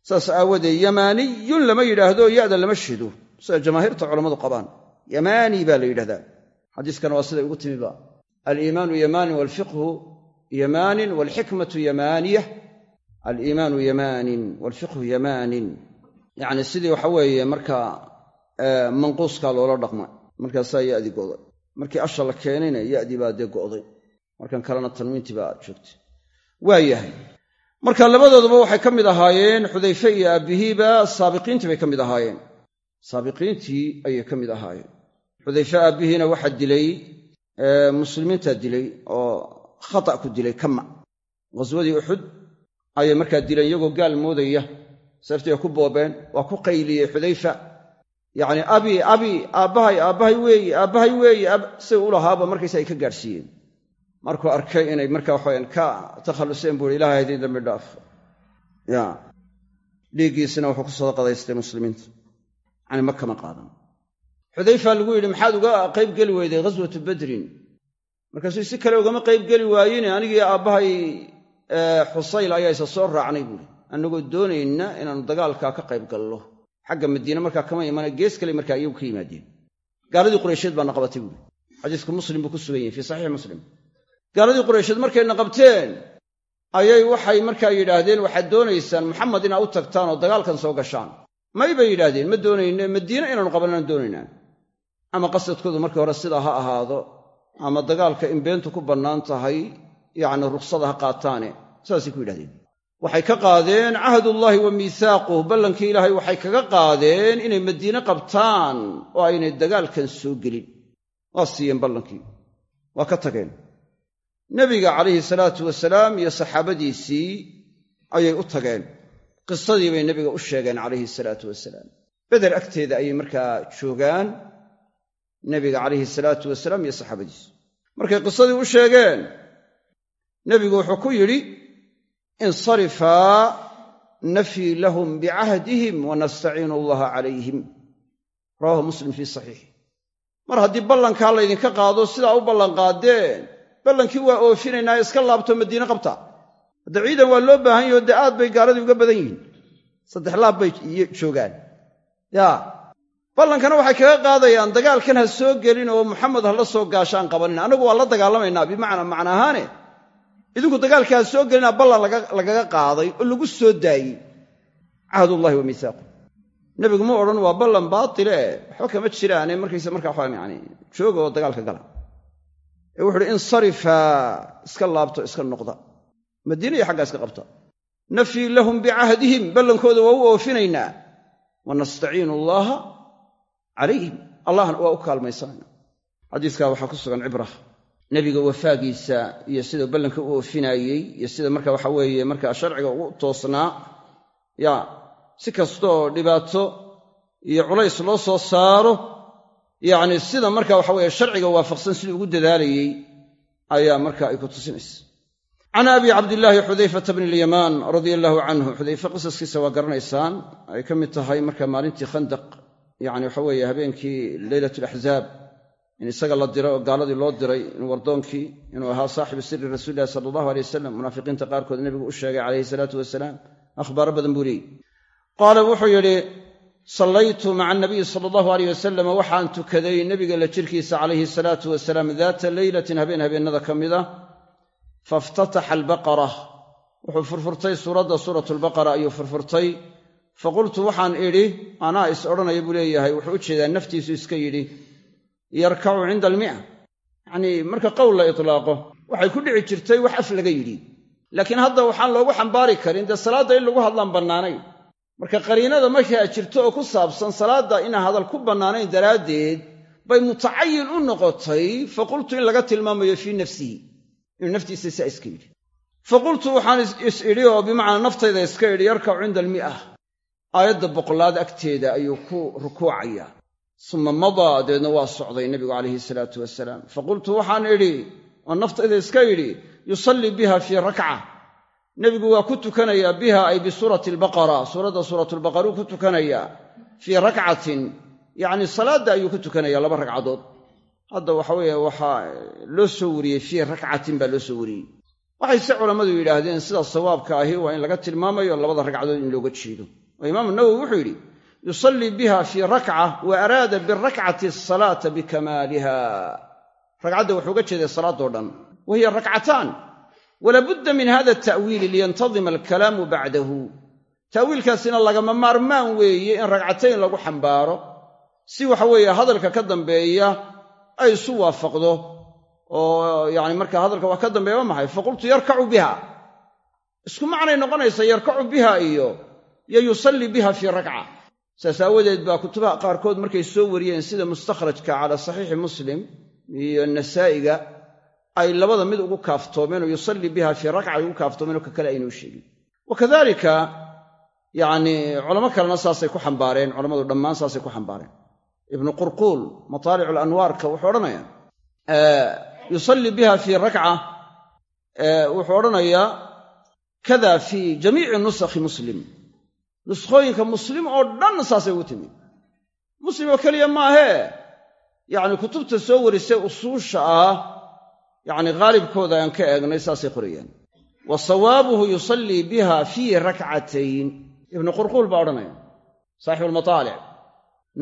S1: saas aawadeed yamaaniyun lama yidhaahdo ya'da lama shido sida jamaahiirta culammadu qabaan. Yamaani baa la yidhahdaa. Xadiiskana waa siday ugu timiba aliimaanu yamaanin waalfiqhu yamaanin waalxikmatu yamaaniyah aliimaanu yamaanin waalfiqhu yamaanin yacni sidii waxa weeye markaa manquuskaa loola dhaqma markaasaa ya'dii go'day markii asha la keenayna ya'dii baa dee go'day. Markan kalena tanwiintii baa joogtay. Waa yahay. Marka labadooduba waxay ka mid ahaayeen xudayfe iyo aabbihiiba saabiqiintii bay ka mid ahaayeen. Saabiqiintii ayay ka mid ahaayeen. Xudayfe aabbihiina waxaa dilay muslimiintaa dilay oo khata ku dilay kama. Ghaswadii uxud ayay markaa dileen iyagoo gaal moodaya. Seeftiiay ku boobeen waa ku qayliyey xudayfa yacni abi abi aabbahay aabbahay weeye aabbahay weeye siga u lahaaba markaysa ay ka gaadhsiiyeen. Markuu arkay inay markaa waxayan ka takhalluseen buu hi ilahay haydin dambi dhaaf. Ya. Dhiiggiisina wuxuu ku sadaqadaystay muslimiinta. Yacni ma qaadan. Xudayfa lagu yidhi maxaad uga qayb geli weyday ghaswatu badrin. Markaasuu si kale ugama qayb geli waayine anigii aabbahay xusayl ayaa isa soo raacnay buuhi annagoo doonayna inaannu dagaalkaa ka qayb gallo xagga madiine markaa kama imana gees kale markaa iyagu ka yimaadeen. Gaaladii qureysheed baana qabatay buuhi xadiisku muslim buu ku sugan yahay fii saxiix muslim. Gaaladii qureysheed markayna qabteen ayay waxay markaa yidhaahdeen waxaad doonaysaan maxamed inaad u tagtaan oo dagaalkan soo gashaan. May bay yidhaahdeen ma doonayne madiine inaanu qabanaan doonaynaa ama qasadkoodu markii hore sidaa ha ahaado ama dagaalka in beentu ku bannaan tahay yacni ruksada ha qaataane saasay ku yidhahdeen waxay ka qaadeen cahdullaahi wa miihaaquh ballankii ilaahay waxay kaga qaadeen inay madiine qabtaan oo aynay dagaalkan soo gelin. Waa siiyeen ballankii. Waa ka tageen. Nebiga calayhi salaatu wasalaam iyo saxaabadiisii ayay u tageen. Qisadii bay nebiga u sheegeen calayhi salaatu wasalaam beder agteeda ayay markaa joogaan nebiga calayhi salaatu wasalaam iyo saxaabadiisu. Markay qisadii u sheegeen nebigu wuxuu ku yidhi insarifaa nafii lahum bicahdihim wanastaciinu allaha calayhim rawahu muslim fii saxiixi mar haddii ballankaa laydinka qaado sidaa u ballanqaadeen ballankii waa oofinaynaa iska laabto madiine qabta. Hadda ciidan waa loo baahan yaho dee aad bay gaaladii uga badan yihiin. Saddex laab bay joogaan. Yaa ballankana waxay kaga qaadayaan dagaalkan ha soo gelin oo maxamed ha la soo gaashaan qabanin. Annagu waa la dagaalamaynaa bimacnaa macna ahaane idinku dagaalka ha soo gelinaa ballan lagaga qaaday oo lagu soo daayey cahdullahi wa miisaaqu nebigu ma odhan waa ballan baatile waxba kama jiraane markayse markaa waxaa yani jooga oo dagaalka gala. Ee wuxu uhi insarifaa iska laabto iska noqda. Madiina iyo xaggaa iska qabta nafii lahum bicahdihim ballankooda waa u oofinaynaa. Wa nastaciinu allaaha calayhim. Allahna waa u kaalmaysanayna. Xadiiskaa waxaa ku sugan cibra nebiga wafaagiisa iyo sida ballanka u oofinaayey iyo sida marka waxa weeye markaa sharciga ugu toosnaa ya si kastooo dhibaato iyo culays loo soo saaro yacni sida marka waxa weeye sharciga waafaqsan siduu ugu dadaalayey ayaa marka ay ku tusinaysa. Can abi cabdillaahi xudayfata bni ilyamaan radia allaahu canhu xudayfe qisaskiisa waa garanaysaan ay ka mid tahay marka maalintii khandaq yacni waxa weeye habeenkii leylat alaxzaab in isaga la diray oo gaaladii loo diray in wardoonkii inuu ahaa saaxibu siri rasuulilahi sala allahu alay wasalam munaafiqiinta qaarkood nebigu u sheegay calayhi salaatu wasalaam akhbaaro badan buu leeyey qaala wuxuu yidhi sallaytu maca anabiyi sala allahu aleyh wasalam waxaan tukaday nebiga la jirkiisa calayhi salaatu wasalaam daata leylatin habeen habeennada ka mid a faiftataxa albaqara. Wuxuu furfurtay suuradda suuratu albaqara ayuu furfurtay. Faqultu waxaan idhi anaa is odhanaya buu leeyahay. Wuxuu u jeedaa naftiisu iska yidhi yarkacu cinda almi'a. Yacnii marka qowl la itlaaqo waxay ku dhici jirtay wax af laga yidhi. Laakiin hadda waxaan loogu xambaari karin dee salaadda in lagu hadlaan bannaanayn marka qariinada markaa jirto oo ku saabsan salaadda inaan hadal ku bannaanayn daraaddeed bay mutacayin u noqotay faqultu in laga tilmaamayo fii nafsihi. Inuu naftiisa saa iska yidhi. Faqultu waxaan is idhi oo bimacnaa naftayda iska idhi yarkacu cinda almi'a. Aayadda boqolaad agteeda ayuu ku rukuucayaa suma madaa dabeedna waa socday nebigu calayhi salaatu wasalaam faqultu waxaan idhi oo naftayda iska idhi yusallii biha fii rakca. Nebigu waa ku tukanayaa biha ay bisuurati albaqara suuradda suuratulbaqaruu ku tukanayaa fii rakcatin. Yacni salaadda ayuu ku tukanayaa laba ragcadood hadda waxa weeye waxaa loo soo wariyey fii rakcatin baa loo soo wariyey. Waxay se culammadu yidhaahdeen sida sawaabka ahi waa in laga tilmaamayo labada ragcadood in looga jeedo. Oo imaamu nawowi wuxuu yidhi yusallii biha fii rakca wa araada birakcati asalaata bikamaaliha. Ragcadda wuxuu uga jeeday salaadoo dhan wa hiya rakcataan walabudda min hada ta'wiili liyantadima alkalaamu bacdahu. Ta'wiilkaasina lagama maarmaan weeye in ragcatayn lagu xambaaro. Si waxa weeye hadalka ka dambeeya ay isu waafaqdo. Oo yani marka hadalka wax ka dambeeya waa maxay? Faqultu yarkacu biha. Isku macnay noqonaysa yarkacu biha iyo yo yusallii biha fii rakca saas aawadeed baa kutubaha qaarkood markay soo wariyeen sida mustakhrajka calaa saxiixi muslim iyo nasaa'iga ay labada mid ugu kaaftoomeen oo yusallii biha fii rakca ugu kaaftoomeen oo ka kale aynuu sheegin. Wa kadalika yacni culamo kalena saasay ku xambaareen culammadu dhammaan saasay ku xambaareen. Ibnu qurquul mataalicu alanwaarka wuxuu odhanayaa yusallii biha fii rakca wuxuu odhanayaa kada fii jamiici nusakhi muslim nuskhooyinka muslim oo dhan saasay ugu timi muslim oo keliya maahee yacni kutubta soo warisay usuusha ah yacni haalibkooda aan ka eegnay saasay qorayaan wa sawaabuhu yusallii biha fii rakcatayn. Ibnu qurquul baa odhanaya saaxibu almataalic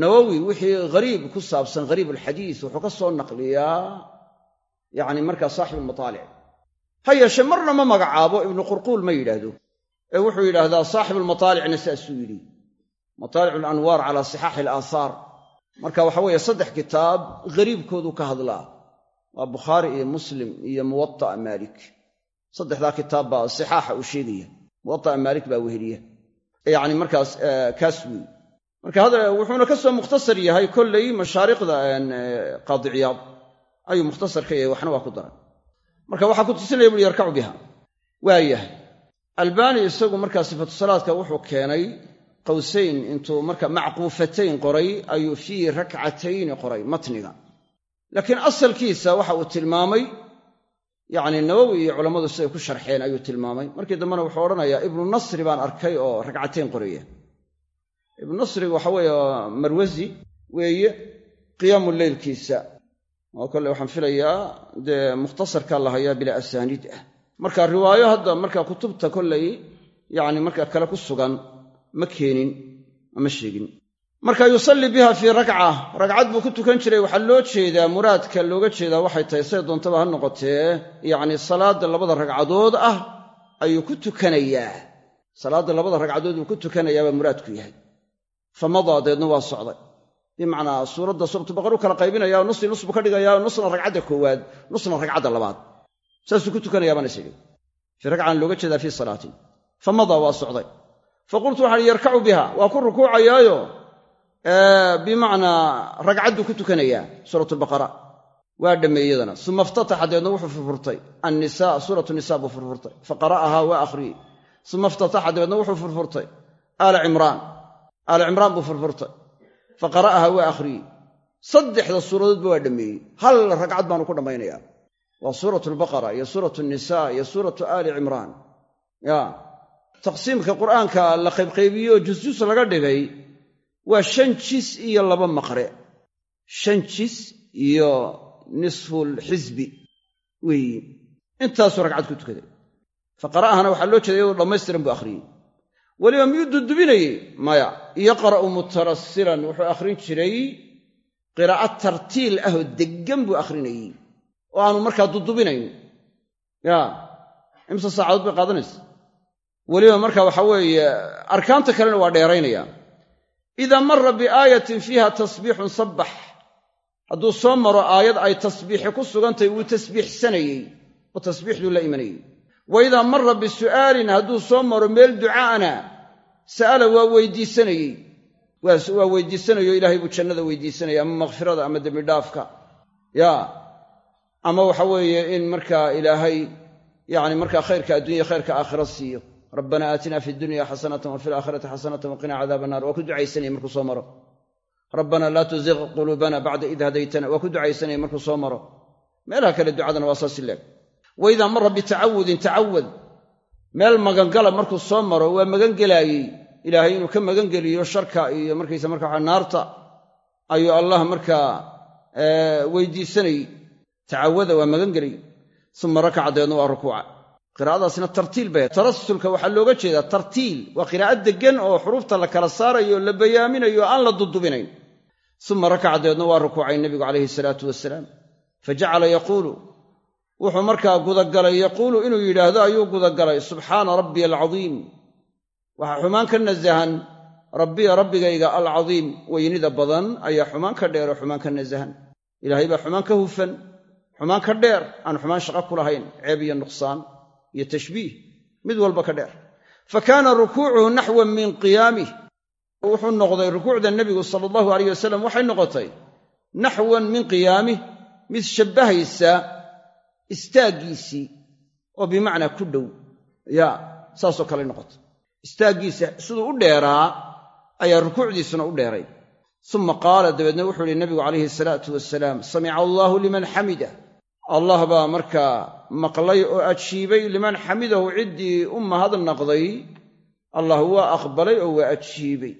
S1: nawowi wixii hariib ku saabsan hariib alxadiis wuxuu ka soo naqliyaa yacni markaa saaxibu almataalic ha yeeshee marna ma magacaabo ibnu qurquul ma yidhaahdo ee wuxuu yidhaahdaa saaxibu almataalicna saasuu yidhi. Mataalicu alanwaar calaa sixaaxi alaahaar marka waxa weeye saddex kitaab hariibkoodu ka hadlaa. Waa bukhaari iyo muslim iyo muwata'a maalik. Saddexdaa kitaab baa sixaaxa uu sheegaya. Muwata'a maalik baa weheliya. Yacni markaas kaas weey marka wuxuuna ka soo mukhtasar yahay kollay mashaariqda qaadiciyaad ayuu mukhtasar ka yahay waxna waa ku daray marka waxaa ku tusinaya buui yarkacu biha waa yahay albaani isagu markaa sifatu salaadka wuxuu keenay qawsayn intuu marka macquufatayn qoray ayuu fii rakcatayni qoray matniga. Laakiin asalkiisa waxa uu tilmaamay yacni nawowi iyo culammadu siday ku sharxeen ayuu tilmaamay. Markii dambena wuxuu odhanayaa ibnu nasri baan arkay oo ragcatayn qoraya ibnu nasriga waxa weeye marwasi weeye qiyaamu leylkiisa oo kolle waxaan filayaa dee mukhtasarkaa la hayaa bilaa asaaniid ah marka riwaayo hadda marka kutubta kollay yacni marka kale ku sugan ma keenin ama sheegin. Marka yusallii biha fii rakca ragcad buu ku tukan jiray. Waxaa loo jeedaa muraadka looga jeedaa waxay tahay say doontaba ha noqotee yacni salaadda labada ragcadood ah ayuu ku tukanayaa. Salaadda labada ragcadood uu ku tukanayaabaa muraadku yahay. Fa madaa deedna waa socday. Bimacnaa suuradda suuratulbaqaru kala qaybinaya nusi nus buu ka dhigayaa nusna ragcadda koowaad nusna ragcadda labaad saasuu ku tukanayaa baan is idhi looga jeedaa fii salaatin. Fa madaa waa socday. Fa qultu waxaan yarkacu biha waa ku rukuucayaayo. Bimacnaa ragcadduu ku tukanayaa suuratulbaqara waa dhammeeyadana suma iftataxa deedna wuxuu furfurtay. Annisa suuratu nisa buu furfurtay. Fa qara'ahaa waa akhriyey suma iftataxa dabeedna wuxuu furfurtay. Aala cimraan. Aala cimraan buu furfurtay. Fa qara'ahaa waa akhriyey saddexda suuradoodba waa dhammeeyey hal ragcad baanu ku dhammaynayaa waa suuratu albaqara iyo suuratu nisaa iyo suuratu aali cimraan. Ya taqsiimka qur'aanka la qaybqaybiyo jusjus laga dhigay waa shan jis iyo laba maqre. Shan jis iyo nisfulxisbi weeyi intaasuu ragcad ku tukaday. Fa qara'ahana waxaa loo jeeda iyadoo dhammaystiran buu akhriyey weliba miyuu dudubinayey? Maya yaqra'u mutarasilan wuxuu akhrin jiray qiraa'ad tartiil ah oo deggan buu akhrinayey oo aanu markaa dudubinayn. Ya. Imse saacadood bay qaadanaysa. Weliba marka waxa weeye arkaanta kalena waa dheeraynaya. Idaa mara biaayatin fiiha tasbiixun sabbax. Hadduu soo maro aayad ay tasbiixi ku sugantahy wuu tasbiixsanayey oo tasbiixduu la imanayey. Wa idaa mara bisu'aalin hadduu soo maro meel ducaa'ana sa'ala waa weydiisanayey. Waa weydiisanayo ilaahay buu jannada weydiisanaya ama makfirada ama dembidhaafka ya ama waxa weeye in markaa ilaahay yani markaa khayrka addunya khayrka aakhira siiyo. Rabbana aatina fi dunya xasanatan wa fi laakhirati xasanatan waqina cadaaba naar waa ku ducaysanaya markuu soo maro. Rabbana laa tuziq quluubana bacda id hadaytana. Waa ku ducaysanaya markuu soo maro. Meelaha kale ducadana waa saasi leeg. Wa idaa mara bitacawudin tacawad meel magangala markuu soo maro waa magangelaayey ilaahay inuu ka magangeliyo sharka iyo markaysa marka naarta ayuu allah markaa weydiisanayey tacawada waa magangelay uma rakaca waa rukuuca. Qiraa'adaasna tartiil bay. Tarasulka waxaa looga jeedaa tartiil. Waa qiraa'ad deggan oo xuruufta la kala saarayo la bayaaminayo aan la dudubinayn. Uma rakaca waa rukuucay nebigu calayhi salaatu wasalaam fa jacala yaquulu. Wuxuu markaa gudagalay. Yaquulu inuu yidhaahdo ayuu gudagalay. Subxaana rabbiya alcadiim waxaa xumaan ka nasahan rabbiya rabbigayga alcadiim weynida badan ayaa xumaan ka dheer oo xumaan ka nasahan ilaahay baa xumaan ka hufan xumaan ka dheer aan xumaan shaqo ku lahayn ceeb iyo nuqsaan iyo tashbiih mid walba ka dheer. Fa kaana rukuucuhu naxwan min qiyaamih wuxuu noqday rukuucda nebigu sala allahu alayh wasalam waxay noqotay naxwan min qiyaamih mid shabbahaysa istaaggiisii oo bimacnaa ku dhow. Ya saasoo kale noqotay. Istaaggiisa siduu u dheeraa ayaa rukuucdiisuna u dheeray. Uma qaala dabeedna wuxuu yihi nabigu calayhi salaatu wasalaam samica allaahu liman xamida allah baa markaa maqlay oo ajiibay liman xamidahu ciddii u mahadnaqday allah waa aqbalay oo waa ajiibay.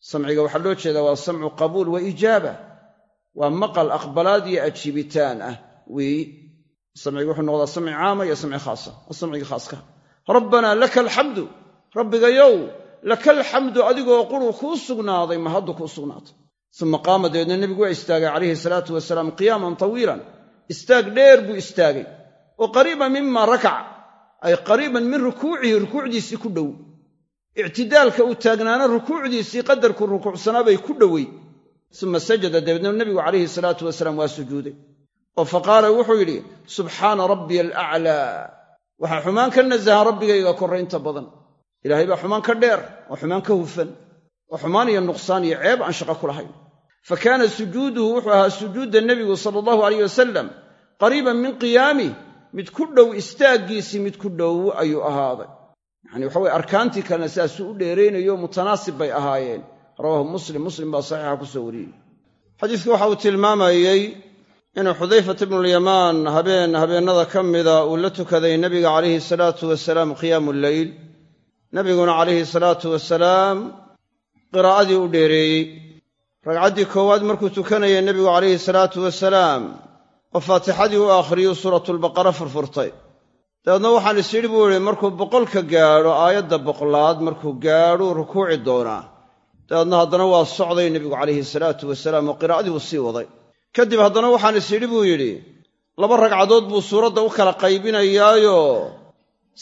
S1: Samciga waxaa loo jeedaa waa samcu qabuul wa ijaaba. Waa maqal aqbalaad iyo ajiibitaan ah. Weeyi samciga wuxuu noqdaa samci caama iyo samci khaasa. Waa samcigii khaaska. Rabbanaa laka alxamdu rabbigayow laka alxamdu adigoo quruu kuu sugnaaday mahaddu kuu sugnaatay. Uma qaama dabeedna nebigu waa istaagay calayhi salaatu wasalaam qiyaaman tawiilan istaag dheer buu istaagay. oo qariiban mima rakac ay qariiban min rukuucihi rukuucdiisii ku dhow. Ictidaalka uu taagnaana rukuucdiisii qadarku rukuucsanaa bay ku dhowey uma sajada dabeedna nebigu calayhi salaatu wasalaam waa sujuuday. Oo fa qaala wuxuu yidhi subxaana rabbiya alaclaa waxaa xumaan ka nasahan rabbigayga korraynta badan. Ilaahay baa xumaan ka dheer oo xumaan ka hufan oo xumaan iyo nuqsaan iyo ceeb aan shaqo ku lahayn fa kaana sujuuduhu wuxuu ahaa sujuudda nebigu sala allahu alayh wasalam qariiban min qiyaamih mid ku dhow istaaggiisii mid ku dhow ayuu ahaaday. Yacani waxa weye arkaantii kalena sidaasuu u dheeraynayo mutanaasib bay ahaayeen. Rawaahu muslim muslim baa saxiixa ku soo wariyey. Xadiidku waxa uu tilmaamayey inuu xudayfat ibnulyamaan habeen habeennada ka mida uu la tukaday nebiga calayhi salaatu wasalaam qiyaamu lleyl nebiguna calayhi salaatu wasalaam qiraa'adii u dheereeyey ragcaddii koowaad markuu tukanayay nebigu calayhi salaatu wasalaam oo faatixadii u akhriyuu suuratulbaqara furfurtay. Dabeedna waxaan is yidhi buu idhi markuu boqolka gaadho aayadda boqolaad markuu gaadhuu rukuuci doonaa. Dabeedna haddana waa socday nebigu calayhi salaatu wasalaam oo qiraa'adii uu sii waday. Kadib haddana waxaan is yidhi buu yidhi laba ragcadood buu suuradda u kala qaybinayaayo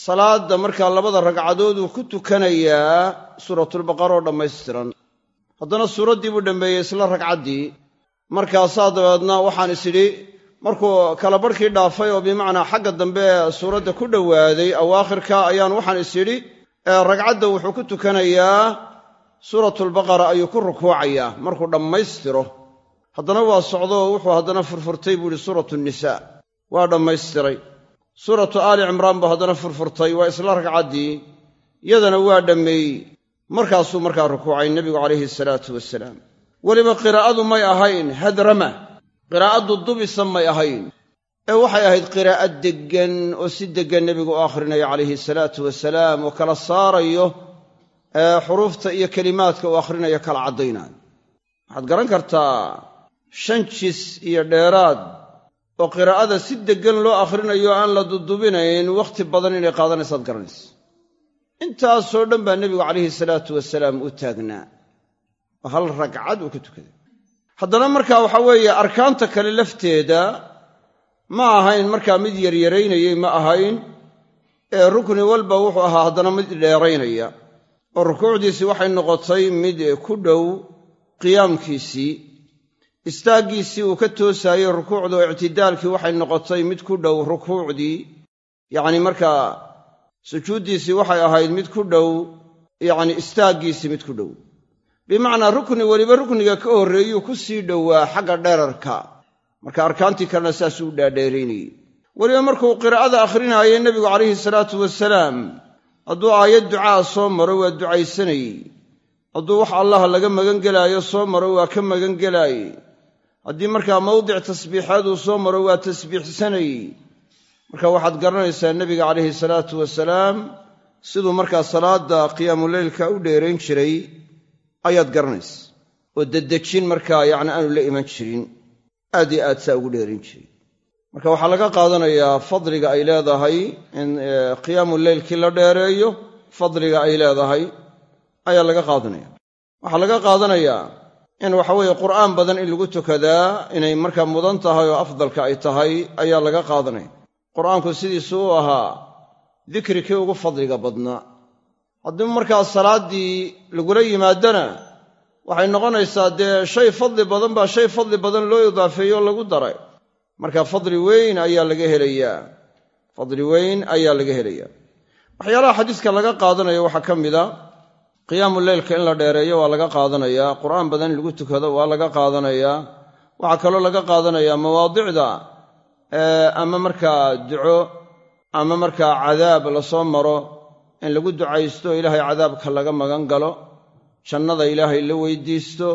S1: salaadda markaa labada ragcadood uu ku tukanayaa suuratulbaqara oo dhammaystiran haddana suuraddii buu dhammeeyey isla ragcaddii markaasaa dabeedna waxaan is idhi markuu kala barhkii dhaafay oo bimacnaa xagga dambe ee suuradda ku dhowaaday awaakhirka ayaan waxaan is idhi ragcadda wuxuu ku tukanayaa suuratulbaqara ayuu ku rukuucayaa markuu dhammaystiro. Haddana waa socdo oo wuxuu haddana furfurtay buu ihi suuratu nisaa. Waa dhammaystiray. Suuratu aali cimraan buu haddana furfurtay waa isla ragcaddii yadana waa dhammeeyey markaasuu markaa rukuucay nebigu calayhi salaatu wasalaam weliba qiraa'adu may ahayn hadrama. Qiraa'addu dubisa may ahayn. Ee waxay ahayd qiraa'ad deggan oo si deggan nebigu u akhrinayo calayhi salaatu wasalaam oo kala saarayo ee xuruufta iyo kelimaadka uu akhrinayo kala caddaynayo. Waxaad garan kartaa shan jis iyo dheeraad oo qiraa'ada si deggan loo akhrinayo aan la dudubinayn wakhti badan inay qaadanaysaad garanaysa intaasoo dhan baa nebigu calayhi salaatu wasalaam u taagnaa. oo hal ragcad uu ka tukaday. haddana markaa waxaa weeye arkaanta kale lafteeda ma ahayn markaa mid yaryaraynayey ma ahayn. Ee rukni walba wuxuu ahaa haddana mid dheeraynaya. oo rukuucdiisii waxay noqotay mid ku dhow qiyaamkiisii. istaaggiisii uu ka toosaayey rukuucda oo ictidaalkii waxay noqotay mid ku dhow rukuucdii. yacni markaa sujuuddiisii waxay ahayd mid ku dhow yacni istaaggiisii mid ku dhow. Bimacnaa rukni weliba rukniga ka horreeyuu ku sii dhowaa xagga dherarka. Marka arkaantii kalena saasuu u dhaadheeraynayey weliba markuu qiraa'ada akhrinaayay nebigu calayhi salaatu wasalaam hadduu aayad ducaa soo maro waa ducaysanayey. Hadduu wax allah laga magan gelaayo soo maro waa ka magan gelaayey haddii markaa mawdic tasbiixeed uu soo maro waa tasbiixsanayey marka waxaad garanaysaa nebiga calayhi salaatu wasalaam siduu markaa salaadda qiyaamuleylka u dheerayn jiray ayaad garanaysa oo deddejin markaa yacni aanu la iman jirin aad iyo aad saa ugu dheerayn jiray. Marka waxaa laga qaadanayaa fadliga ay leedahay in qiyaamu leylkii la dheereeyo fadliga ay leedahay ayaa laga qaadanaya. Waxaa laga qaadanayaa in waxaweeye qur'aan badan in lagu tukadaa inay markaa mudan tahay oo afdalka ay tahay ayaa laga qaadanaya qur'aanku sidiisu u ahaa dikrikii ugu fadliga badnaa haddii markaa salaaddii lagula yimaadana waxay noqonaysaa dee shay fadli badan baa shay fadli badan loo idaafeeyo lagu daray. Marka fadli weyn ayaa laga helayaa. Fadli weyn ayaa laga helayaa. Waxyaalaha xadiiska laga qaadanayo waxaa ka mida qiyaamu leylka in la dheereeyo waa laga qaadanayaa qur'aan badan in lagu tukado waa laga qaadanayaa waxaa kaloo laga qaadanayaa mawaadicda ama markaa duco ama markaa cadaab la soo maro in lagu ducaysto ilaahay cadaabka laga magan galo jannada ilaahay la weydiisto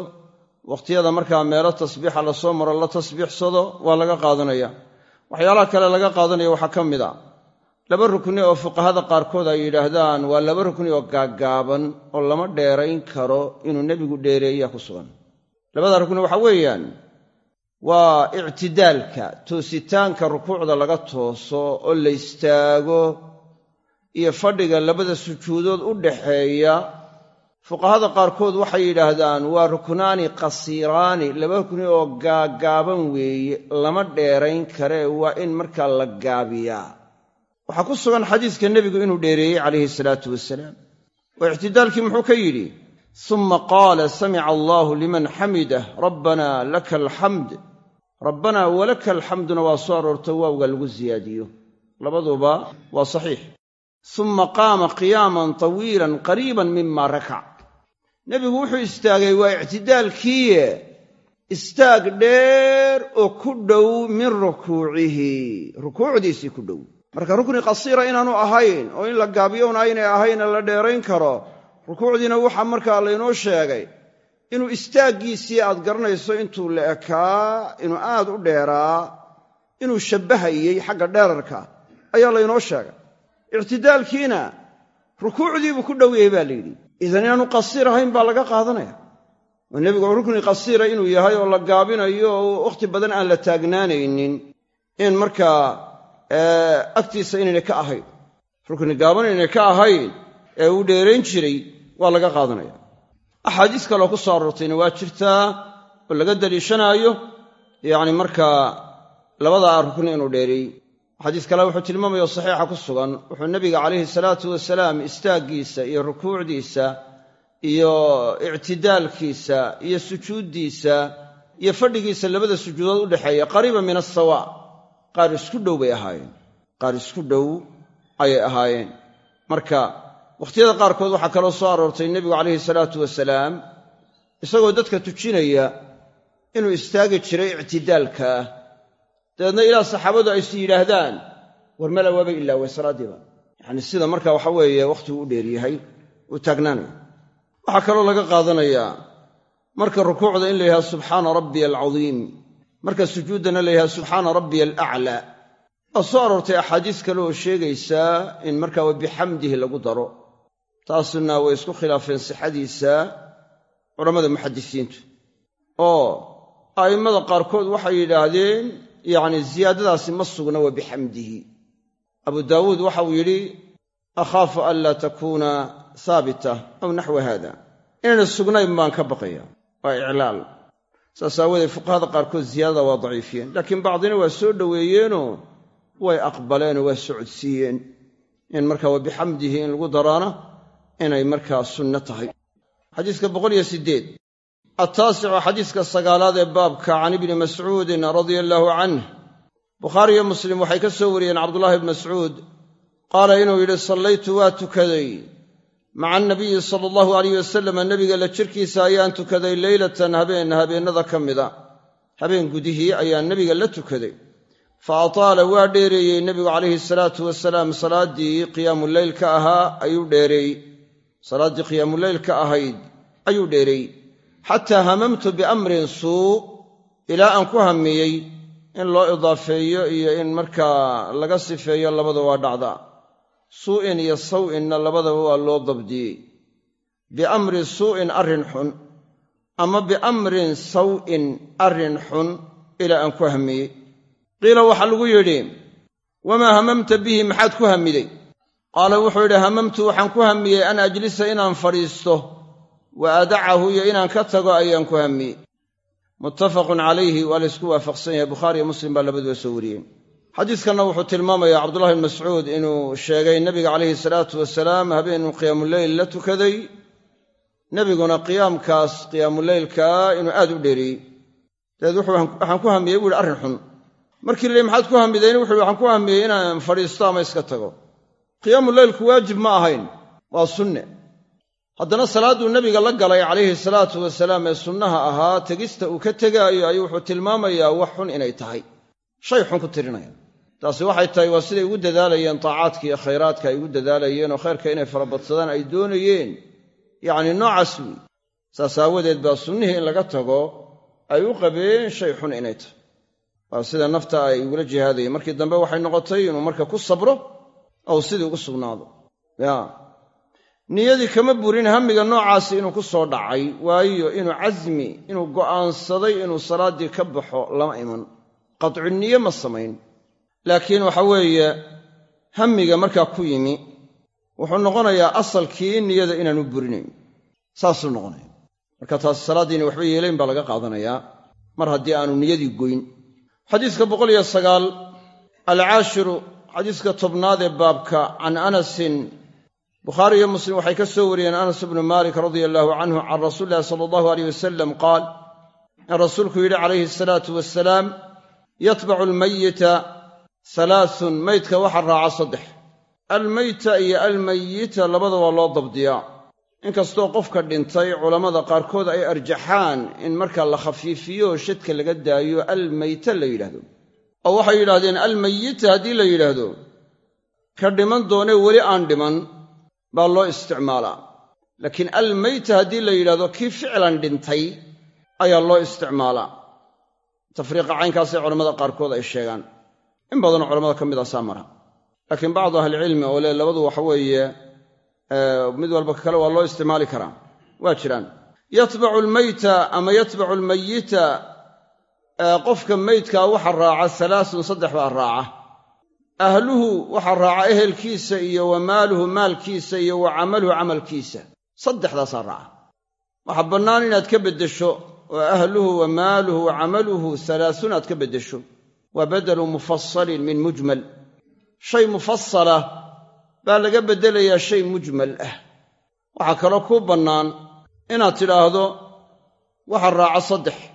S1: wakhtiyada markaa meelo tasbiixa la soo maro la tasbiixsado waa laga qaadanaya. Waxyaalaha kale laga qaadanaya waxaa ka mid a laba rukni oo fuqahada qaarkood ay yidhaahdaan waa laba rukni oo gaaggaaban oo lama dheerayn karo inuu nebigu dheereeya ku sugan. Labada rukni waxaa weeyaan waa ictidaalka toositaanka rukuucda laga tooso oo la istaago iyo fadhiga labada sujuudood u dhaxeeya fuqahada qaarkood waxay yidhaahdaan waa ruknaani qasiiraani laba rukni oo gaaggaaban weeye lama dheerayn karee waa in markaa la gaabiyaa. Waxaa ku sugan xadiiska nebigu inuu dheereeyey calayhi salaatu wasalaam oo ictidaalkii muxuu ka yidhi suma qaala samica allaahu liman xamidah rabbana laka alxamd rabbanaa walaka alxamduna waa soo aroorto waawga lagu siyaadiyo labaduba waa saxiix. Summa qaama qiyaaman tawiilan qariiban mima rakac nebigu wuxuu istaagay waa ictidaalkiiye istaag dheer oo ku dhow min rukuucihi. Rukuucdiisii ku dhow. Marka rukni qasiira inaanu ahayn oo in la gaabiyowna aynay ahayna la dheerayn karo rukuucdiina waxaa markaa laynoo sheegay inuu istaaggiisii aad garanayso intuu la ekaa inuu aad u dheeraa inuu shabbahayey xagga dheerarka ayaa laynoo sheegay. Ictidaalkiina rukuucdiibuu ku dhow yahay baa la yidhi. Idan inaanu qasiir ahayn baa laga qaadanaya. Oo nebigu rukni qasiira inuu yahay oo la gaabinayo wakhti badan aan la taagnaanaynin in markaa agtiisa inaynay ka ahayn. Rukni gaaban inaynay ka ahayn ee uu dheerayn jiray waa laga qaadanaya axaadiis kaloo ku soo aroortayna waa jirtaa oo laga daliishanaayo yacni markaa labadaa rukni inuu dheereeyey xadiis kale wuxuu tilmaamayo saxiixa ku sugan wuxuu nebiga calayhi salaatu wasalaam istaaggiisa iyo rukuucdiisa iyo ictidaalkiisa iyo sujuuddiisa iyo fadhigiisa labada sujuudood u dhexeeya qariiban min asawa qaar isku dhow bay ahaayeen. Qaar isku dhow ayay ahaayeen. Marka wakhtiyada qaarkood waxaa kaloo soo aroortay nebigu calayhi salaatu wasalaam isagoo dadka tujinaya inuu istaagi jiray ictidaalka. Ah dabeedna ilaa saxaabadu ay is yidhaahdaan war mala waaba ilaaway salaaddiiba yacni sida marka waxa weeye wakhtigu u dheeryahay uu taagnaanayo waxaa kaloo laga qaadanayaa marka rukuucda in la yidhahdo subxaana rabbiya alcadiim. Marka sujuuddana la yidhahdo subxaana rabbiya alaclaa. Waa soo aroortay axaadiis kale oo sheegaysaa in markaa wa bixamdihi lagu daro taasuna way isku khilaafeen sixadiisa culammada muxadisiintu. Oo a'immada qaarkood waxay yidhaahdeen yacni ziyaadadaasi ma sugna wa bixamdihi. Abu daawuud waxa uu yidhi akhaafu an laa takuuna haabita aw naxwa haada. Inayna sugnayn baan ka baqaya. Waa iclaal. Saas aawoodee fuqahada qaarkood ziyaadada waa daciifiyeen laakiin bacdina waa soo dhoweeyeenoo way aqbaleenoo waa socodsiiyeen. In markaa wa bixamdihi in lagu daraana inay markaa sunno tahay. Xadiiska boqoliyo siddeed. Attaasicu xadiiska sagaalaad ee baabka can ibni mascuudin radia allaahu canh bukhaariyo muslim waxay ka soo wariyeen cabdullaahi bni mascuud. Qaala inuu yidhi sallaytu waa tukaday. Maca anabiyi sala allahu alayh wasalam nebiga la jirkiisa ayaan tukaday leylatan habeen habeennada ka mida. Habeen gudihii ayaan nebiga la tukaday. Fa ataala waa dheereeyey nebigu calayhi salaatu wasalaam salaaddii qiyaamuleylka ahaa ayuu dheereeyey salaaddii qiyaamuleylka ahayd ayuu dheereeyey xataa hamamtu biamrin suu ilaa aan ku hamiyey in loo idaafeeyo iyo in markaa laga sifeeyo labada waa dhacda. Suu'in iyo saw'inna labadaba waa loo dabdiyey. Biamri suu'in arrin xun ama biamrin saw'in arrin xun ilaa aan ku hamiyey. Qiila waxaa lagu yidhi wamaa hamamta bihi maxaad ku hamiday qaala wuxuu yidhi hamamtu waxaan ku hamiyey an ajlisa inaan fadhiisto wa adacahu iyo inaan ka tago ayaan ku hamiyey muttafaqun calayhi waa laysku waafaqsan yahay bukhaariyo muslim baa labaduba soo wariyeen xadiiskanna wuxuu tilmaamayaa cabdullahi bn mascuud inuu sheegay nebiga calayhi salaatu wasalaam habeenuu qiyaamuleyl la tukaday nebiguna qiyaamkaas qiyaamuleylkaa inuu aad u dheereeyey dabeed waxaan ku hamiyey buu yihi arrin xun. Markii la yihi maxaad ku hamidayni wuxu waxaan ku hamiyey inaan fadhiisto ama iska tago qiyaamuleylku waajib ma ahayn. Waa sunne. Haddana salaadduu nebiga la galay calayhi salaatu wasalaam ee sunnaha ahaa tegista uu ka tegaayo ayuu wuxuu tilmaamayaa wax xun inay tahay. Shay xun ku tirinaya taasi waxay tahay waa siday ugu dadaalayeen taacaadka iyo khayraadka ay ugu dadaalayeen oo khayrka inay farabadsadaan ay doonayeen. Yacni noocaas weeye saas aawadeed baa sunnihii in laga tago ay u qabeen shay xun inay tahay. Waa sida nafta ay ugula jihaadayeen. Markii dambe waxay noqotay inuu marka ku sabro ou sidii ugu sugnaado. Ya. Niyadii kama burin hamiga noocaasi inuu ku soo dhacay waayo inuu casmi inuu go'aansaday inuu salaaddii ka baxo lama iman. Qatcu niye ma samayn. Laakiin waxa weeye hamiga markaa ku yimi wuxuu noqonayaa asalkii niyada inaanu burinayn. Saasuu noqonaya. Marka taas salaaddiina waxba yeelayn baa laga qaadanayaa mar haddii aanu niyadii goyn. Xadiiska boqoliyo sagaal alcaashiru xadiiska tobnaad ee baabka can anasin bukhaari iyo muslim waxay ka soo wariyeen anas bnu maalik radia allaahu canhu can rasuuli illahi sala allahu aleyh wasalam qaal in rasuulku yidhi calayhi asalaatu wasalaam yatbacu almayita halaasun maydka waxa raaca saddex. Almayta iyo almayita labada waa loo dabdiyaa. Inkastoo qofka dhintay culammada qaarkood ay arjaxaan in markaa la khafiifiyo shadka laga daayo almayta la yidhaahdo oo waxay yidhahdeen almayita haddii la yidhaahdo ka dhiman doone weli aan dhiman baa loo isticmaalaa. Laakiin almayta haddii la yidhahdo kii ficlan dhintay ayaa loo isticmaalaa. Tafriiqa caynkaasee culammada qaarkood ay sheegaan. In badanoo culamada ka mid a saa mara. Laakiin bacdu ahlicilmi oo le labadu waxa weeye mid walba kale waa loo isticmaali karaa. Waa jiraan. Yatbacu almayta ama yatbacu almayita qofka meydkaa waxa raaca alaasun saddex baa raaca. Ahluhu waxa raaca ehelkiisa iyo wa maaluhu maalkiisa iyo wa camaluhu camalkiisa. Saddexdaasaa raaca. Waxaa bannaan inaad ka beddesho oo ahluhu wa maaluhu wa camaluhu halaasun aad ka beddesho. Waa bedelu mufasalin min mujmal. Shay mufasala baa laga beddelayaa shay mujmal ah. Waxaa kaloo kuu bannaan inaad tidhaahdo waxa raaca saddex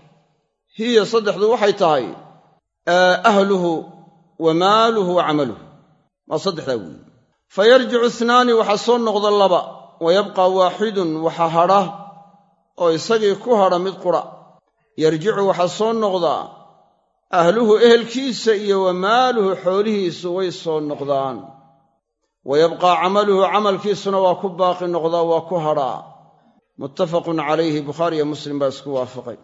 S1: hiya saddexdu waxay tahay ahluhu wa maaluhu wa camaluhu. Waa saddexdaa weeye. Fa yarjicu isnaani waxaa soo noqda laba wa yabqa waaxidun waxa hadha oo isagii ku hadha mid qura. Yarjicu waxaa soo noqdaa ahluhu ehelkiisa iyo wa maaluhu xoolihiisu way soo noqdaan. Wa yabqaa camaluhu camalkiisuna waa ku baaqi noqdaa waa ku hadhaa muttafaqun calayhi bukhaariyo muslim baa isku waafaqay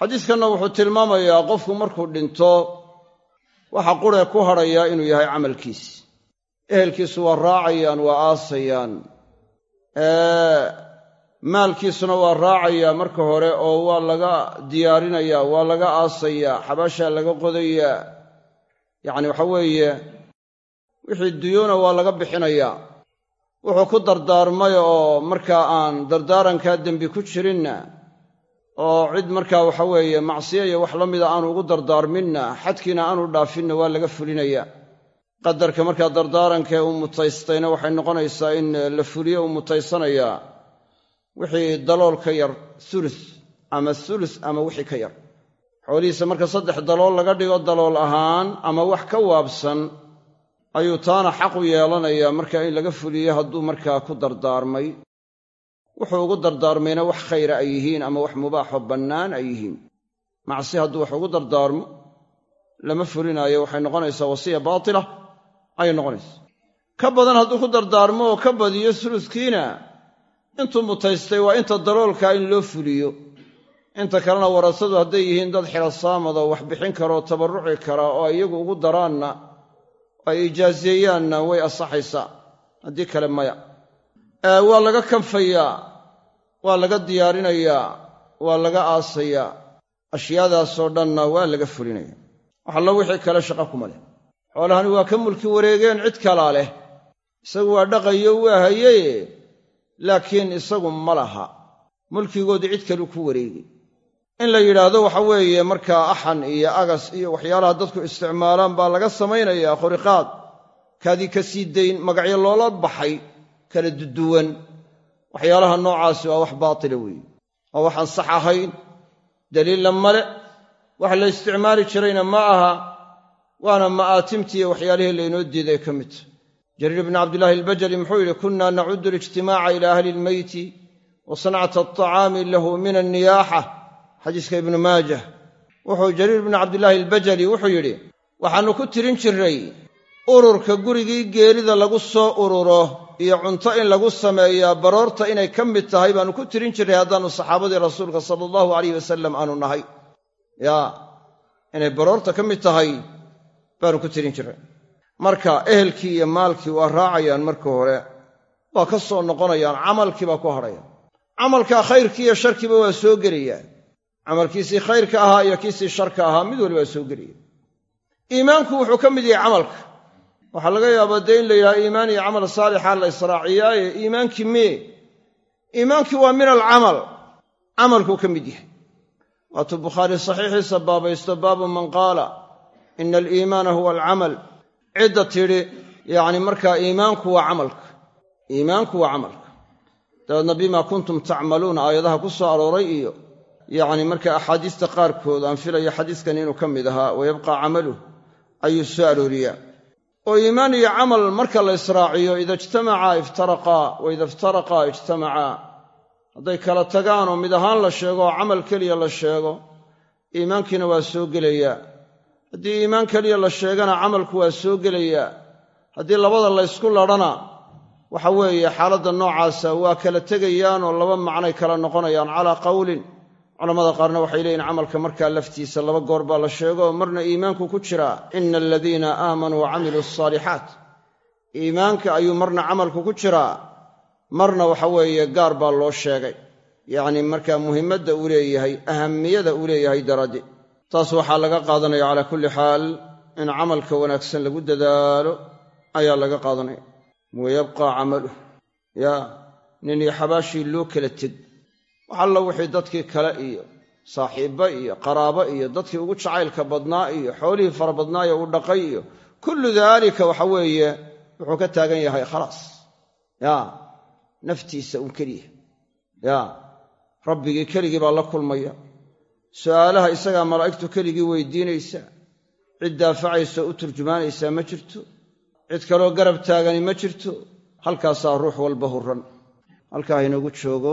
S1: xadiiskanna wuxuu tilmaamayaa qofku markuu dhinto waxa quree ku hadhayaa inuu yahay camalkiis. Ehelkiisu waa raacayaan waa aasayaan. Maalkiisuna waa raacayaa marka hore oo waa laga diyaarinayaa waa laga aasayaa xabaashaa laga qodayaa. Yacni waxa weeye wixii duyuuna waa laga bixinayaa. Wuxuu ku dardaarmay oo markaa aan dardaarankaa dembi ku jirinna oo cid markaa waxa weeye macsiya iyo wax la mida aanu ugu dardaarminna xadkiina aanu dhaafinna waa laga fulinayaa qadarka markaa dardaarankee uu mutaystayna waxay noqonaysaa in la fuliyo uu mutaysanayaa wixii dalool ka yar sulus ama sulus ama wixii ka yar. Xoolihiisa marka saddex dalool laga dhigo dalool ahaan ama wax ka waabsan ayuu taana xaq u yeelanayaa markaa in laga fuliyo hadduu markaa ku dardaarmay wuxuu ugu dardaarmayna wax khayra ay yihiin ama wax mubaaxo bannaan ay yihiin. Macsi hadduu wax ugu dardaarmo lama fulinaayo waxay noqonaysaa wasiya baatila ayay noqonaysaa. Ka badan hadduu ku dardaarmo oo ka badiyo suluskiina intuu mutaystay waa inta daloolkaa in loo fuliyo. Inta kalena warasadu hadday yihiin dad xirasaamada wax bixin karaoo tabarruci kara oo iyagu ugu daraanna ay ijaaseeyaanna way asaxaysaa. Haddii kale maya waa laga kanfayaa waa laga diyaarinayaa waa laga aasayaa. Ashyaadaasoo dhanna waa laga fulinaya. Waxallo wixii kale shaqa kuma leh. Xoolahani waa ka mulki wareegeen cid kalaa leh. Isagu waa dhaqayo waa hayeye laakiin isagu ma laha. Mulkigoodii cid kaluu ku wareegay in la yidhaahdo waxa weeye markaa axan iyo agas iyo waxyaalaha dadku isticmaalaan baa laga samaynayaa khoriqaad. Kaadii ka sii dayn magacyo loola baxay kala duduwan waxyaalaha noocaasi waa wax baatila weeye waa waxaan sax ahayn. Daliilla male. Wax la isticmaali jirayna ma aha. Waana ma'aatimtiiyo waxyaalihii laynoo diiday ka midta jariir bni cabdillaahi albajali muxuu yidhi kunna nacudu alijtimaaca ila ahli ilmeyti wa sancata alطacaami lahu min anniyaaxa. Xadiiska ibnu maajah. Wuxuu jariir bni cabdillaahi albajali wuxuu yidhi waxaannu ku tirin jirray ururka gurigii geerida lagu soo ururo iyo cunto in lagu sameeyaa baroorta inay ka mid tahay baannu ku tirin jirray haddaannu saxaabadii rasuulka sala allahu alayh wasalam aanu nahay. Yaa inay baroorta ka mid tahay baannu ku tirin jirray marka ehelkii iyo maalkii waa raacayaan marka hore waa ka soo noqonayaan camalkii baa ku hadhaya camalkaa khayrkii iyo sharkiiba waa soo gelayaa camalkiisii khayrka ahaa iyo kiisii sharka ahaa mid waliba soo gelaya iimaanku wuxuu ka mid yahay camalka waxaa laga yaabaa dee in la yidhaha iimaan iyo camal saalixa la israaciyaaye iimaankii mee iimaankii waa min alcamal. Camalkuu ka mid yahay. Waatuu bukhaari saxiixiisa baabaysto baabu man qaala ina aliimaana huwa alcamal. Cidda tidhi yacni markaa iimaanku waa camalka. Iimaanku waa camalka. Dabeedna bima kuntum tacmaluuna? Aayadaha ku soo arooray iyo yacni marka axaadiista qaarkood aan filayo xadiiskan inuu ka mid ahaa wayabqa camaluh ayuu soo arooriyaa oo iimaan iyo camal marka la israaciyo ida ijtamacaa iftaraqaa wa ida iftaraqaa ijtamacaa hadday kala tagaan oo mid ahaan la sheego oo camal keliya la sheego iimaankiina waa soo gelayaa. Haddii iimaan keliya la sheegana camalku waa soo gelayaa. Haddii labada laysku ladhana waxa weeye xaaladda noocaasa waa kala tegayaanoo laba macnay kala noqonayaan calaa qowlin culamada qaarna waxay leeyihiin camalka markaa laftiisa laba goor baa la sheego marna iimaanku ku jiraa ina aladiina aamanuu wa camiluu asaalixaat iimaanka ayuu marna camalku ku jiraa marna waxa weeye gaar baa loo sheegay. Yacni markaa muhimmadda uu leeyahay ahamiyada uu leeyahay daraaddeed. Taas waxaa laga qaadanaya calaa kulli xaal in camalka wanaagsan lagu dadaalo ayaa laga qaadanaya. Wayabqaa camaluh yaa nin iyo xabaashii loo kala teg wax alla wixii dadkii kale iyo saaxiibba iyo qaraabo iyo dadkii ugu jacaylka badnaa iyo xoolihii fara badnaayo uu dhaqay iyo kullu daalika waxa weeye wuxuu ka taagan yahay khalaas yaa naftiisa uun keliya. Yaa rabbigii keligii baa la kulmaya. Su'aalaha isagaa malaa'igtu keligii weydiinaysa cid daafacaysa u turjumaanaysaa ma jirto cid kaloo garab taagani ma jirto halkaasaa ruux walba hurran. Halkaa inoogu joogo